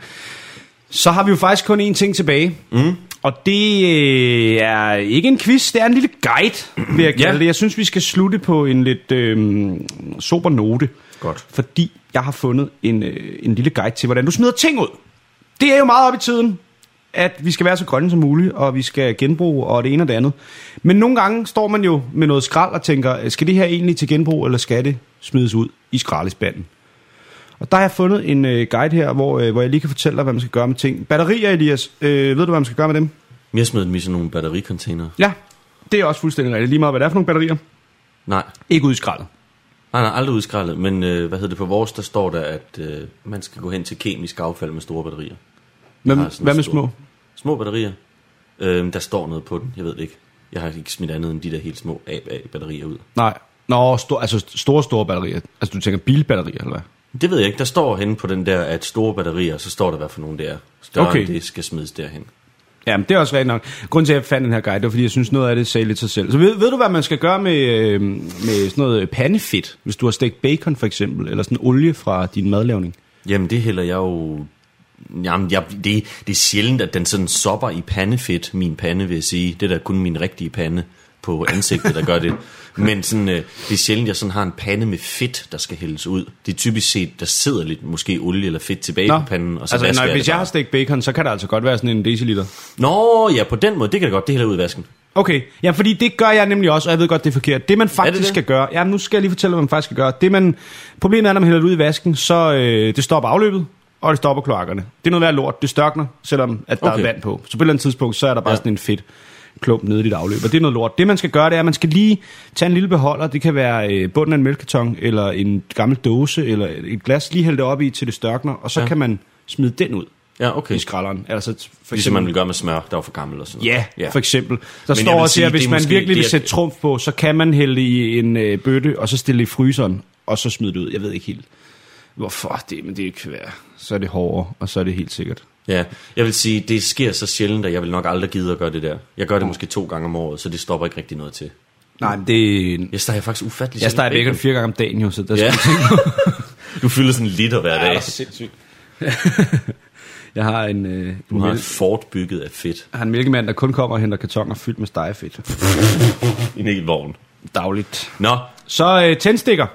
Så har vi jo faktisk kun én ting tilbage. Mm. Og det øh, er ikke en quiz, det er en lille guide, vil jeg kalde Ja. det. Jeg synes, vi skal slutte på en lidt øh, sober note. Godt. Fordi jeg har fundet en, øh, en lille guide til, hvordan du smider ting ud. Det er jo meget op i tiden, at vi skal være så grønne som muligt, og vi skal genbruge og det ene og det andet. Men nogle gange står man jo med noget skrald og tænker, skal det her egentlig til genbrug, eller skal det smides ud i skraldespanden? Og der har jeg fundet en øh, guide her, hvor, øh, hvor jeg lige kan fortælle dig, hvad man skal gøre med ting. Batterier, Elias. Øh, ved du, hvad man skal gøre med dem? Jeg smed dem i sådan nogle battericontainer. Ja, det er også fuldstændig rigtigt. Lige meget, hvad det er for nogle batterier. Nej, Ikke ud i skraldet. nej, nej, aldrig udskrællet. Men øh, hvad hedder det på vores, der står der, at øh, man skal gå hen til kemisk affald med store batterier. Hvad, hvad med stor- små? Små batterier. Øh, der står noget på den, jeg ved det ikke. Jeg har ikke smidt andet end de der helt små AA-batterier ud. Nej. Nå, stor, altså store, store batterier. Altså, du tænker bilbatterier, eller hvad? Det ved jeg ikke. Der står henne på den der, at store batterier, så står der, hvad for nogle det er. Større Okay. det skal smides derhen. Ja, men det er også rigtigt nok. Grunden til, at jeg fandt den her guide, det var, fordi jeg synes, noget af det sagde lidt sig selv. Så ved, ved du, hvad man skal gøre med, øh, med sådan noget pandefedt, hvis du har stegt bacon for eksempel, eller sådan olie fra din madlavning? Jamen, det hælder jeg jo... Jamen, jeg, det, det er sjældent, at den sådan sopper i pandefedt, min pande, vil jeg sige. Det er da kun min rigtige pande på ansigtet, der gør det. Men sådan, øh, det er sjældent, jeg sådan har en pande med fedt, der skal hældes ud. Det er typisk set, der sidder lidt måske olie eller fedt tilbage på panden, og så altså, jeg hvis jeg har stegt bacon, så kan det altså godt være sådan en deciliter. Nå, ja, på den måde, det kan det godt, det hælder ud i vasken. Okay, ja, fordi det gør jeg nemlig også, og jeg ved godt, det er forkert. Det man faktisk det det? skal gøre, ja, nu skal jeg lige fortælle, hvad man faktisk skal gøre. Det man, problemet er, når man hælder det ud i vasken, så øh, det stopper afløbet, og det stopper kloakkerne. Det er noget værd lort, det størkner, selvom at der Okay. er vand på. Så på et eller andet tidspunkt, så er der bare. Ja. sådan en fedt klump nede i dit afløb, og det er noget lort. Det man skal gøre, det er, at man skal lige tage en lille beholder, det kan være øh, bunden af en mælkekarton, eller en gammel dåse, eller et glas, lige hælde det op i, til det størkner, og så ja. Kan man smide den ud Ja, okay. i skralderen. Altså, for Ligesom man vil gøre med smør, der var for gammel og sådan noget. Ja, ja, for eksempel. Der Men står også sige, her, hvis man måske- virkelig vil er- sætte trumf på, så kan man hælde i en øh, bøtte, og så stille i fryseren, og så smide det ud. Jeg ved ikke helt, hvorfor det, men det kan være. Så er det hårdere, og så er det helt sikkert. Ja, jeg vil sige, det sker så sjældent, at jeg vil nok aldrig gide at gøre det der. Jeg gør det måske to gange om året, så det stopper ikke rigtig noget til. Nej, men det... Jeg steger faktisk ufattelig Jeg steger bacon fire gange om dagen, jo, så der Ja. skal Du fylder sådan en liter hver dag. sindssygt. jeg har en, øh, Du en, har mæl- et fort bygget af fedt. jeg har en mælkemand, der kun kommer og henter kartoner fyldt med stegefedt. I en hel vogn. Dagligt. Nå, Så øh, tændstikker.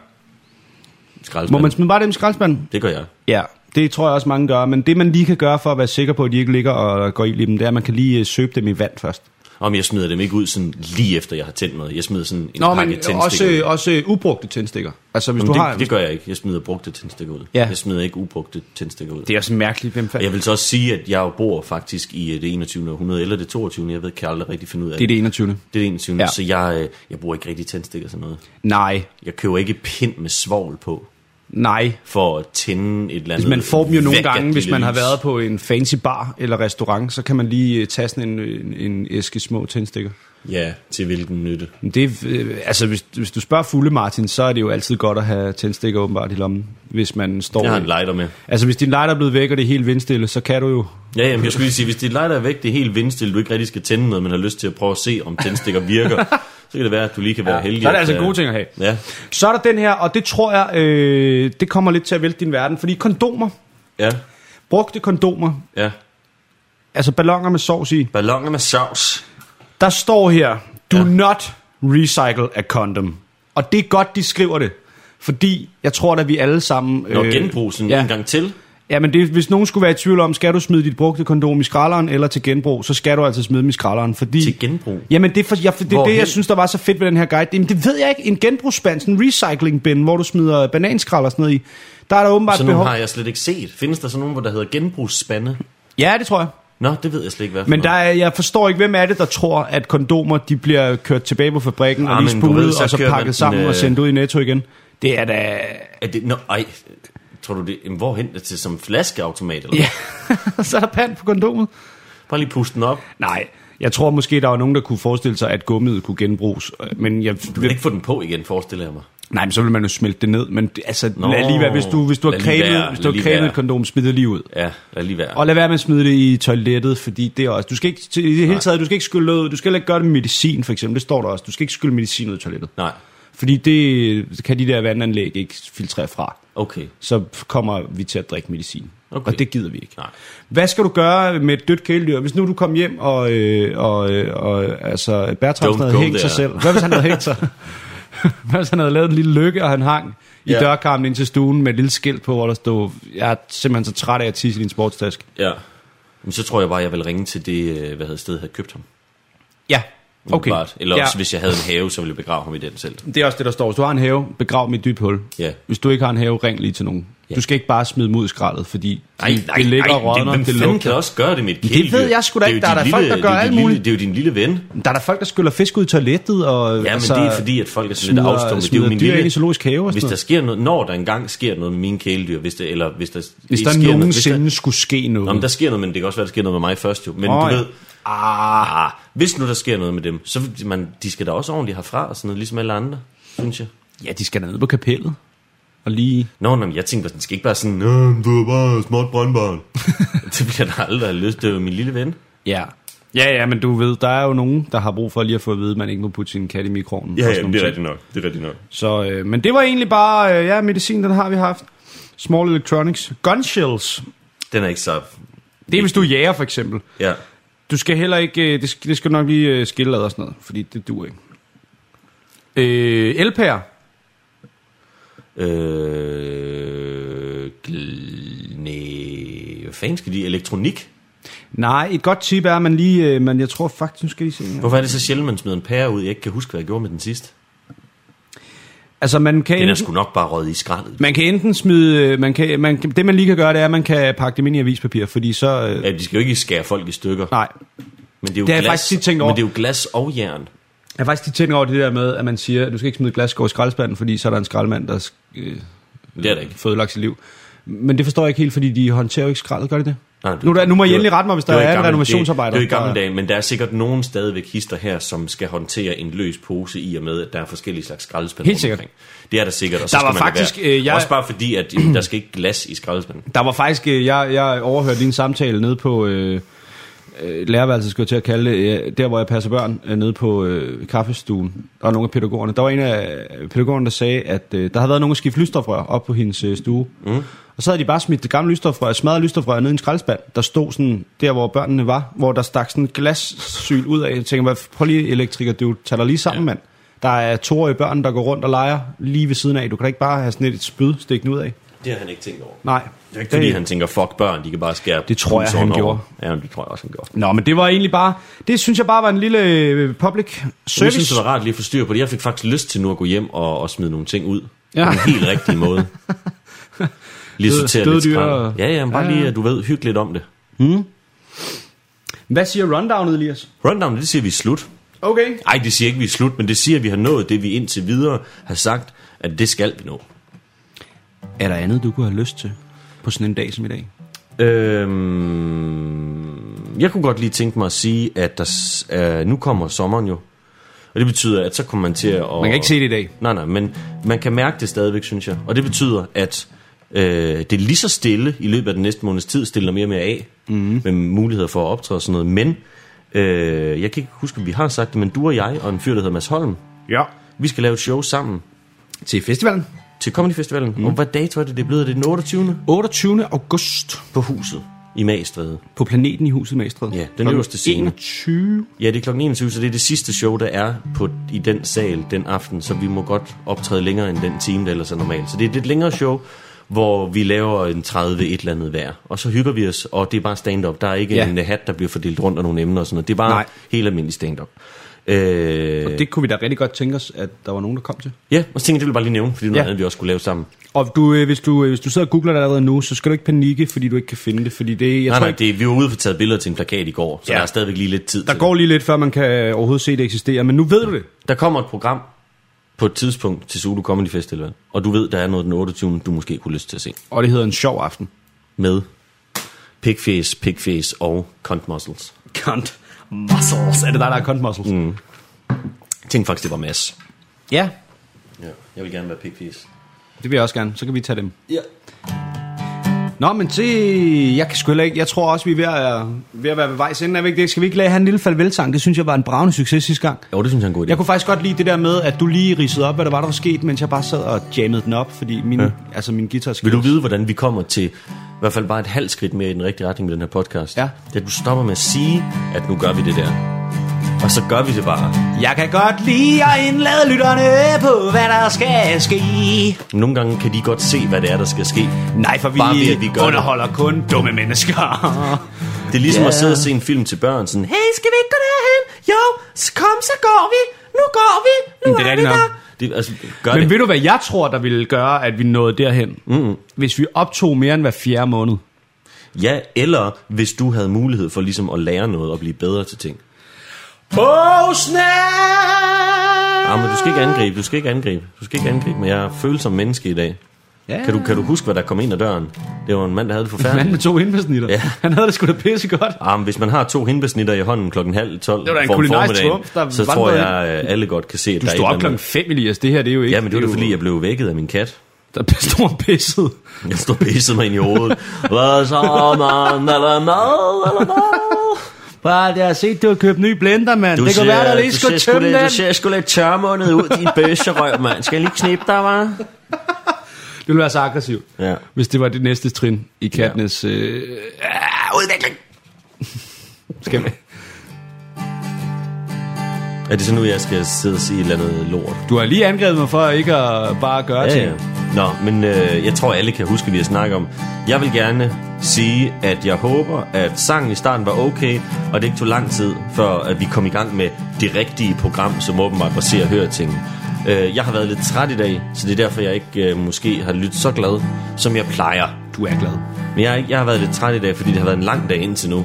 skraldespand. Må man smide bare dem i skraldespanden? Det gør jeg. Ja, det tror jeg også mange gør, men det man lige kan gøre for at være sikker på, at de ikke ligger og går i dem, det er, at man kan lige øh, søbe dem i vand først. Om jeg smider dem ikke ud sådan lige efter jeg har tændt noget. Jeg smider sådan en Nå, pakke men tændstikker også, ud. også øh, ubrugte tændstikker. Altså, hvis Jamen, du har... det, det gør jeg ikke. Jeg smider brugte tændstikker ud. Ja. Jeg smider ikke ubrugte tændstikker ud. det er også mærkeligt, hvem fanden... jeg vil så også sige, at jeg jo bor faktisk i øh, det 21. århundrede, eller det 22. Jeg ved, kan jeg aldrig rigtig finde ud af Det er det 21. Det er det 21. Ja. Så jeg, øh, jeg bruger ikke rigtig tændstikker og sådan noget. Nej, Jeg køber ikke pind med svovl på, nej. for at tænde et eller andet Altså, man får dem jo nogle gange, hvis man har været på en fancy bar eller restaurant, så kan man lige øh, tage sådan en, en, en æske små tændstikker. Ja, til hvilken nytte. Det, øh, altså, hvis, hvis du spørger fulde Martin, så er det jo altid godt at have tændstikker åbenbart i lommen, hvis man står... Jeg har en lighter med. Altså, hvis din lighter er blevet væk, og det er helt vindstille, så kan du jo... Ja, jamen, jeg skulle lige sige, hvis dit lighter er væk, det er helt vindstille, du ikke rigtig skal tænde noget, men har lyst til at prøve at se, om tændstikker virker, så kan det være, at du lige kan være Ja, heldig. så er det at, altså en øh, god ting at have. Ja, Så er der den her, og det tror jeg, øh, det kommer lidt til at vælte din verden, fordi kondomer, ja, brugte kondomer, ja. altså ballonger med sovs i, Ballonger med sauce. der står her, do Ja. not recycle a condom. Og det er godt, de skriver det, fordi jeg tror, at vi alle sammen... Når øh, genbrug sådan ja. en gang til. Ja, men det, hvis nogen skulle være i tvivl om, skal du smide dit brugte kondom i skralderen eller til genbrug, så skal du altså smide dem i skralderen, fordi... Til genbrug? Jamen, det for, jeg, det, er det, jeg synes, der var så fedt ved den her guide. Jamen, det ved jeg ikke. En genbrugsspand, sådan en recycling bin, hvor du smider bananskrald og sådan noget i. Der er der åbenbart Sådan behov... har jeg slet ikke set. Findes der sådan nogle, hvor der hedder genbrugsspande? Ja, det tror jeg. Nå, det ved jeg slet ikke, hvad for Men der er, jeg forstår ikke, hvem er det, der tror, at kondomer de bliver kørt tilbage på fabrikken Ah, og lige du ved, spulet og så pakket den, sammen øh, og sendt ud i Netto igen. Det er da... Er det, nå, ej, tror du det? Jamen, hvorhen? Er det til som flaskeautomat? Eller? Ja, så er der pant på kondomet. Bare lige puste den op. Nej, jeg tror måske, der var nogen, der kunne forestille sig, at gummiet kunne genbruges. Men jeg, Du kan ikke få den på igen, forestiller jeg mig. Nej, men så vil man jo smelte det ned. Men det- altså, Nå, lad lige være, hvis du, hvis du har lad lige cremet, være, hvis du lad har lige cremet være. et kondom, smid det lige ud. Ja, lad lige være. Og lad være med at smide det i toilettet, fordi det er også... Du skal ikke, i det hele taget, du skal ikke skylle ud. Du skal heller ikke gøre det med medicin, for eksempel. Det står der også. Du skal ikke skylle medicin ud i toilettet. Nej, Fordi det kan de der vandanlæg ikke filtrere fra. okay. Så kommer vi til at drikke medicin. Okay. Og det gider vi ikke. Nej. Hvad skal du gøre med et dødt kæledyr? Hvis nu du kom hjem, og, øh, og, øh, og altså, Bertram havde hængt sig there. selv. Hvad hvis han havde hængt sig? Hvad hvis han havde lavet en lille lykke, og han hang i Ja. dørkarmen ind til stuen med et lille skilt på, hvor der stod, jeg er simpelthen så træt af at tisse i din sportstaske. Ja. Men så tror jeg bare, jeg vil ringe til det, øh, hvad hedder stedet, havde købt ham. Ja, okay. Umiddelbart. Eller ja. også, hvis jeg havde en have, så ville jeg begrave ham i den selv. Det er også det, der står. Hvis du har en have, begrav dem i et dybt hul. Ja. Hvis du ikke har en have, ring lige til nogen. Ja. Du skal ikke bare smide dem ud i skraldet, fordi Nej, det, nej, det ligger og rådner, det, det, lugter. kan også gøre det med et kæledyr? ved jeg sgu da Det ikke. Der er der folk, der gør det alt lille- muligt. Det er jo din lille ven. Der er der folk, der skyller fisk ud i toilettet, og Ja, men altså, det er fordi, at folk er sådan lidt smider- afstumpet. Det er jo min lille... zoologisk have og sådan hvis der sker noget, når der engang sker noget med mine kæledyr, hvis det, eller hvis der, hvis der sker noget, nogensinde skulle ske noget. Nå, men der sker noget, men det kan også være, der sker noget med mig først jo. Men du ja. ved, ah, hvis nu der sker noget med dem, så man, de skal da også ordentligt herfra og sådan noget, ligesom alle andre, synes jeg. Ja, de skal da ned på kapellet. Og lige... Nå, nå, jeg tænker, den skal ikke bare sådan, du er bare småt brøndbarn. det jeg da aldrig have lyst til, det er jo min lille ven. Ja. Ja, ja, men du ved, der er jo nogen, der har brug for lige at få at vide, at man ikke må putte sin kat i mikroovnen. og sådan nogle ting. nok. Det er rigtigt nok. Så, øh, men det var egentlig bare, øh, ja, medicin, den har vi haft. Small Electronics. Gunshells. Den er ikke så... Det er, hvis du er jæger, for eksempel. Ja. Du skal heller ikke, øh, det skal, det skal nok lige øh, skille ad og sådan noget, fordi det duer ikke. Øh, elpærer. Øh, gl- nej, hvad fanden skal de? Elektronik? Nej, et godt tip er, at man lige, øh, men jeg tror faktisk, nu skal lige se. Hvorfor er det så sjældent, man smider en pære ud? Jeg ikke kan huske, hvad jeg gjorde med den sidste. Altså, man kan, Den er sgu nok bare røget i skraldet. man kan enten smide, øh, man kan, man, det man lige kan gøre, det er, at man kan pakke dem ind i avispapir, fordi så, øh, Ja, de skal jo ikke skære folk i stykker. nej. Men det er jo Det jeg glas, faktisk tit tænkt over. Men det er jo glas og jern. Jeg har faktisk lige tænkt over det der med, at man siger, at du skal ikke smide glas i skraldespanden, fordi så er der en skraldemand, der øh, Det er der ikke. fået lagt sit liv. Men det forstår jeg ikke helt, fordi de håndterer jo ikke skraldet, gør de det? Nej, det- nu, der, nu må jeg endelig rette mig, hvis der er en renovationsarbejder. Det, det er jo i gamle dage, men der er sikkert nogen stadigvæk hister her, som skal håndtere en løs pose i og med, at der er forskellige slags skraldespande Helt sikkert. omkring. Det er der sikkert, og så Der var faktisk, være. øh, jeg- Også bare fordi, at øh, der skal ikke glas i skraldespanden. Der var faktisk, øh, jeg, jeg overhørte lige en samtale nede på øh, lærerværelset, skulle jeg til at kalde det, der hvor jeg passer børn, nede på øh, kaffestuen. Der var nogle af pædagogerne. Der var en af pædagogerne, der sagde, at øh, der havde været nogen at skifte lysstofrør op på hendes øh, stue. Mm. Og så havde de bare smidt det gamle lysstofrør, smadret lysstofrør ned i en skraldespand. Der stod sådan, der hvor børnene var, hvor der stak sådan en glassyl ud af. Jeg tænker, hvad, prøv lige elektriker, du tager dig lige sammen, ja. mand. Der er toårige børn, der går rundt og leger lige ved siden af. Du kan da ikke bare have sådan et spyd stikkende ud af. Det har han ikke tænkt over. Nej. Det er ikke fordi, han tænker, fuck børn, de kan bare skære Det tror jeg, han over. gjorde. Ja, det tror jeg også, han gjorde. Nå, men det var egentlig bare, det synes jeg bare var en lille øh, public Jeg service. synes, det var rart lige at få styr på det. Jeg fik faktisk lyst til nu at gå hjem og, og smide nogle ting ud. Ja. På den helt rigtige måde. Lige Død- sortere lidt skrald. Ja, ja, bare Ja, lige, ja. at du ved, hygge lidt om det. Hvad siger rundownet, Elias? Rundown, det siger, vi er slut. Okay. Ej, det siger ikke, vi er slut, men det siger, at vi har nået det, vi indtil videre har sagt, at det skal vi nå. Er der andet, du kunne have lyst til på sådan en dag som i dag? Øhm, jeg kunne godt lige tænke mig at sige, at der, øh, nu kommer sommeren jo. Og det betyder, at så kommer man til at... Man kan ikke se det i dag. Nej, nej, men man kan mærke det stadigvæk, synes jeg. Og det betyder, at øh, det er lige så stille i løbet af den næste måneds tid, stiller mere og mere af, mm. med muligheder for at optræde og sådan noget. Men øh, jeg kan ikke huske, om vi har sagt det, men du og jeg og en fyr, der hedder Mads Holm, Ja. vi skal lave et show sammen Til festivalen. til Comedy Festivalen. Mm. Og hvad dato er det, det er blevet? Det den 28. 28. august på huset i Magstræde. på Planeten i huset Magstred. Ja, den øverste scene. 21. Ja, det er klokken 21, så det er det sidste show, der er på, i den sal den aften, så vi må godt optræde længere end den time, der ellers er normalt. Så det er et lidt længere show, hvor vi laver en 30 et eller andet hver. Og så hygger vi os, og det er bare stand-up. Der er ikke Ja. en hat, der bliver fordelt rundt af nogle emner og sådan noget. Det er bare Nej. Helt almindelig stand-up. Øh, Og det kunne vi da rigtig godt tænke os, at der var nogen, der kom til. Ja, og så tænkte jeg, det vil jeg bare lige nævne, fordi det er noget Ja. andet, vi også skulle lave sammen. Og du, øh, hvis, du, øh, hvis du sidder og googler det allerede nu, så skal du ikke panikke, fordi du ikke kan finde det. Fordi det, jeg Nej, tror nej, ikke, det, vi var ude for taget billeder til en plakat i går, så Ja. der er stadigvæk lige lidt tid der går lige lidt, før man kan overhovedet se, det eksisterer. Men nu ved du det. Der kommer et program på et tidspunkt til Zulu Comedy Festival, og du ved, der er noget den 28. du måske kunne lyst til at se. Og det hedder en sjov aften. Med Pigface, Pigface og Cunt Muscles. Cunt muscles. Er det dig, der er cunt muscles? Mm. Jeg tænkte faktisk, det var Mads. Ja, Ja, jeg vil gerne være Pigface. det vil jeg også gerne. Så kan vi tage dem. Ja. Nå, men det... Jeg kan sgu ikke... Jeg tror også, vi er ved at, ved at være ved vejs ende. Er vi ikke det? Skal vi ikke lade have en lille farvelsang? Det synes jeg var en bravende succes sidste gang. Jo, det synes jeg er en god idé. Jeg kunne faktisk godt lide det der med, at du lige ridsede op, hvad der var, der var sket, mens jeg bare sad og jammede den op, fordi min, ja. altså min guitar Vil du vide, hvordan vi kommer til i hvert fald bare et halvt skridt mere i den rigtige retning med den her podcast? Ja. Det er, at du stopper med at sige, at nu gør vi det der. Og så gør vi det bare. Jeg kan godt lide at indlade lytterne på, hvad der skal ske. Nogle gange kan de godt se, hvad det er, der skal ske. Nej, for vi, Bare ved, at vi gør underholder det. kun dumme mennesker. Det er ligesom Ja. at sidde og se en film til børn, sådan, hey, skal vi ikke gå derhen? Jo, så kom, så går vi. Nu går vi. Nu det er er, vi nok. der. det, altså, gør Men det. ved du, hvad jeg tror, der ville gøre, at vi nåede derhen? Mm. Hvis vi optog mere end hver fjerde måned. Ja, eller hvis du havde mulighed for ligesom at lære noget og blive bedre til ting. Oh, snap! Ja, men du skal ikke angribe, du skal ikke angribe, du skal ikke angribe, men jeg er følsom menneske i dag. Ja. Kan du, kan du huske, hvad der kom ind ad døren? Det var en mand, der havde det Mand med forfærdeligt. to indbesnitter. Ja. Han havde det sgu da pisse godt. Ah, men hvis man har to hindbesnitter i hånden klokken halv 12 Det var en for kulinarisk formiddagen, trumf, der så tror vandrede jeg, at alle godt kan se, at Du der er stod op klokken. 5, Elias. Det her, det er jo ikke... Ja, men det var er da jo- fordi, jeg blev vækket af min kat. Der stod pisset. Jeg stod og pissede mig ind i hovedet. Hvad så, man? Eller mad? Eller mad? Bare, jeg har set, du har købt ny blender, mand. Du det kan være, der lige skulle tømme den. Du ser sgu lidt tørmundet ud, din bøsserøv, mand. Skal jeg lige knippe dig, hva'? Det ville være så aggressivt, Ja. hvis det var det næste trin i Katniss øh, Ah, udvikling. skal vi. Er det så nu, jeg skal sidde og sige et eller andet lort? Du har lige angrebet mig for ikke at bare gøre Ja, ting. ja. Nå, men øh, jeg tror, alle kan huske, vi har snakket om. Jeg vil gerne sige, at jeg håber, at sangen i starten var okay, og det ikke tog lang tid, før at vi kom i gang med det rigtige program, som åbenbart var se og høre ting. Øh, jeg har været lidt træt i dag, så det er derfor, jeg ikke øh, måske har lyttet så glad, som jeg plejer. Du er glad. Men jeg, jeg har været lidt træt i dag, fordi det har været en lang dag indtil nu.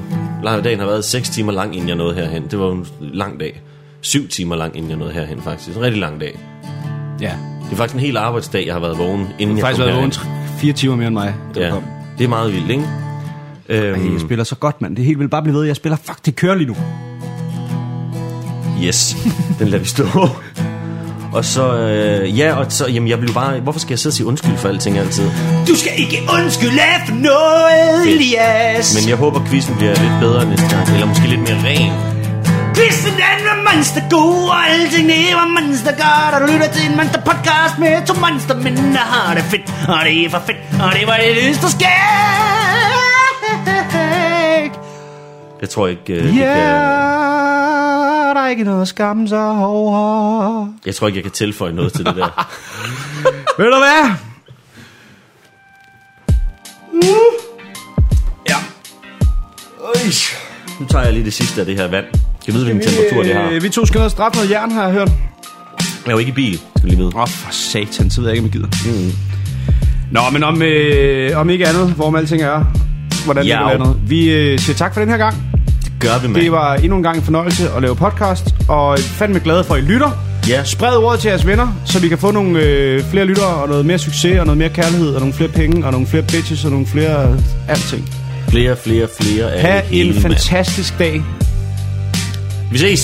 Dagen har været 6 timer lang, inden jeg nåede herhen. Det var en lang dag. 7 timer lang, inden jeg nåede herhen, faktisk. En rigtig lang dag. Ja. Det er faktisk en hel arbejdsdag, jeg har været vågen, inden Du har jeg faktisk kom været herhen. vågen tre- fire timer mere end mig, da Ja, du kom. Det er meget vildt, ikke? Øhm, Ej, jeg spiller så godt, mand. Det er helt vildt. Bare blive ved. Jeg spiller fuck, det kører lige nu. yes, den lader vi stå. Og så, øh, ja, og så, jamen jeg blev bare, hvorfor skal jeg sidde og sige undskyld for alting altid? Du skal ikke undskylde for noget. Elias. Men jeg håber, quizzen bliver lidt bedre næste gang, eller måske lidt mere ren. Quizzen den var monster god, og alting det var monster godt. Og du lytter til en monster podcast med to monster mænd, der har det fedt. Og det er for fedt, og det var det lyst, der skæg. Jeg tror ikke, øh, det Ja, kan, der er ikke noget skam sig over. jeg tror ikke, jeg kan tilføje noget til det der. Ved du hvad? Nu tager jeg lige det sidste af det her vand. Jeg ved, hvilken temperatur det har. Øh, vi to skal ned og straffe noget jern, har jeg hørt. Jeg er jo ikke i bil, skal vi lige vide. Åh, oh, for satan, så ved jeg ikke, om jeg gider. Mm. Nå, men om, øh, om ikke andet, hvor med alting er, hvordan det Ja, er landet. Vi øh, siger tak for den her gang. Gør vi, mand. Det var endnu en gang en fornøjelse at lave podcast, og fandme glade for, at I lytter. Ja. Spred ordet til jeres venner, så vi kan få nogle øh, flere lyttere, og noget mere succes, og noget mere kærlighed, og nogle flere penge, og nogle flere bitches, og nogle flere øh, alting. Flere, flere, flere af Ha' det en mand. fantastisk dag. Vijay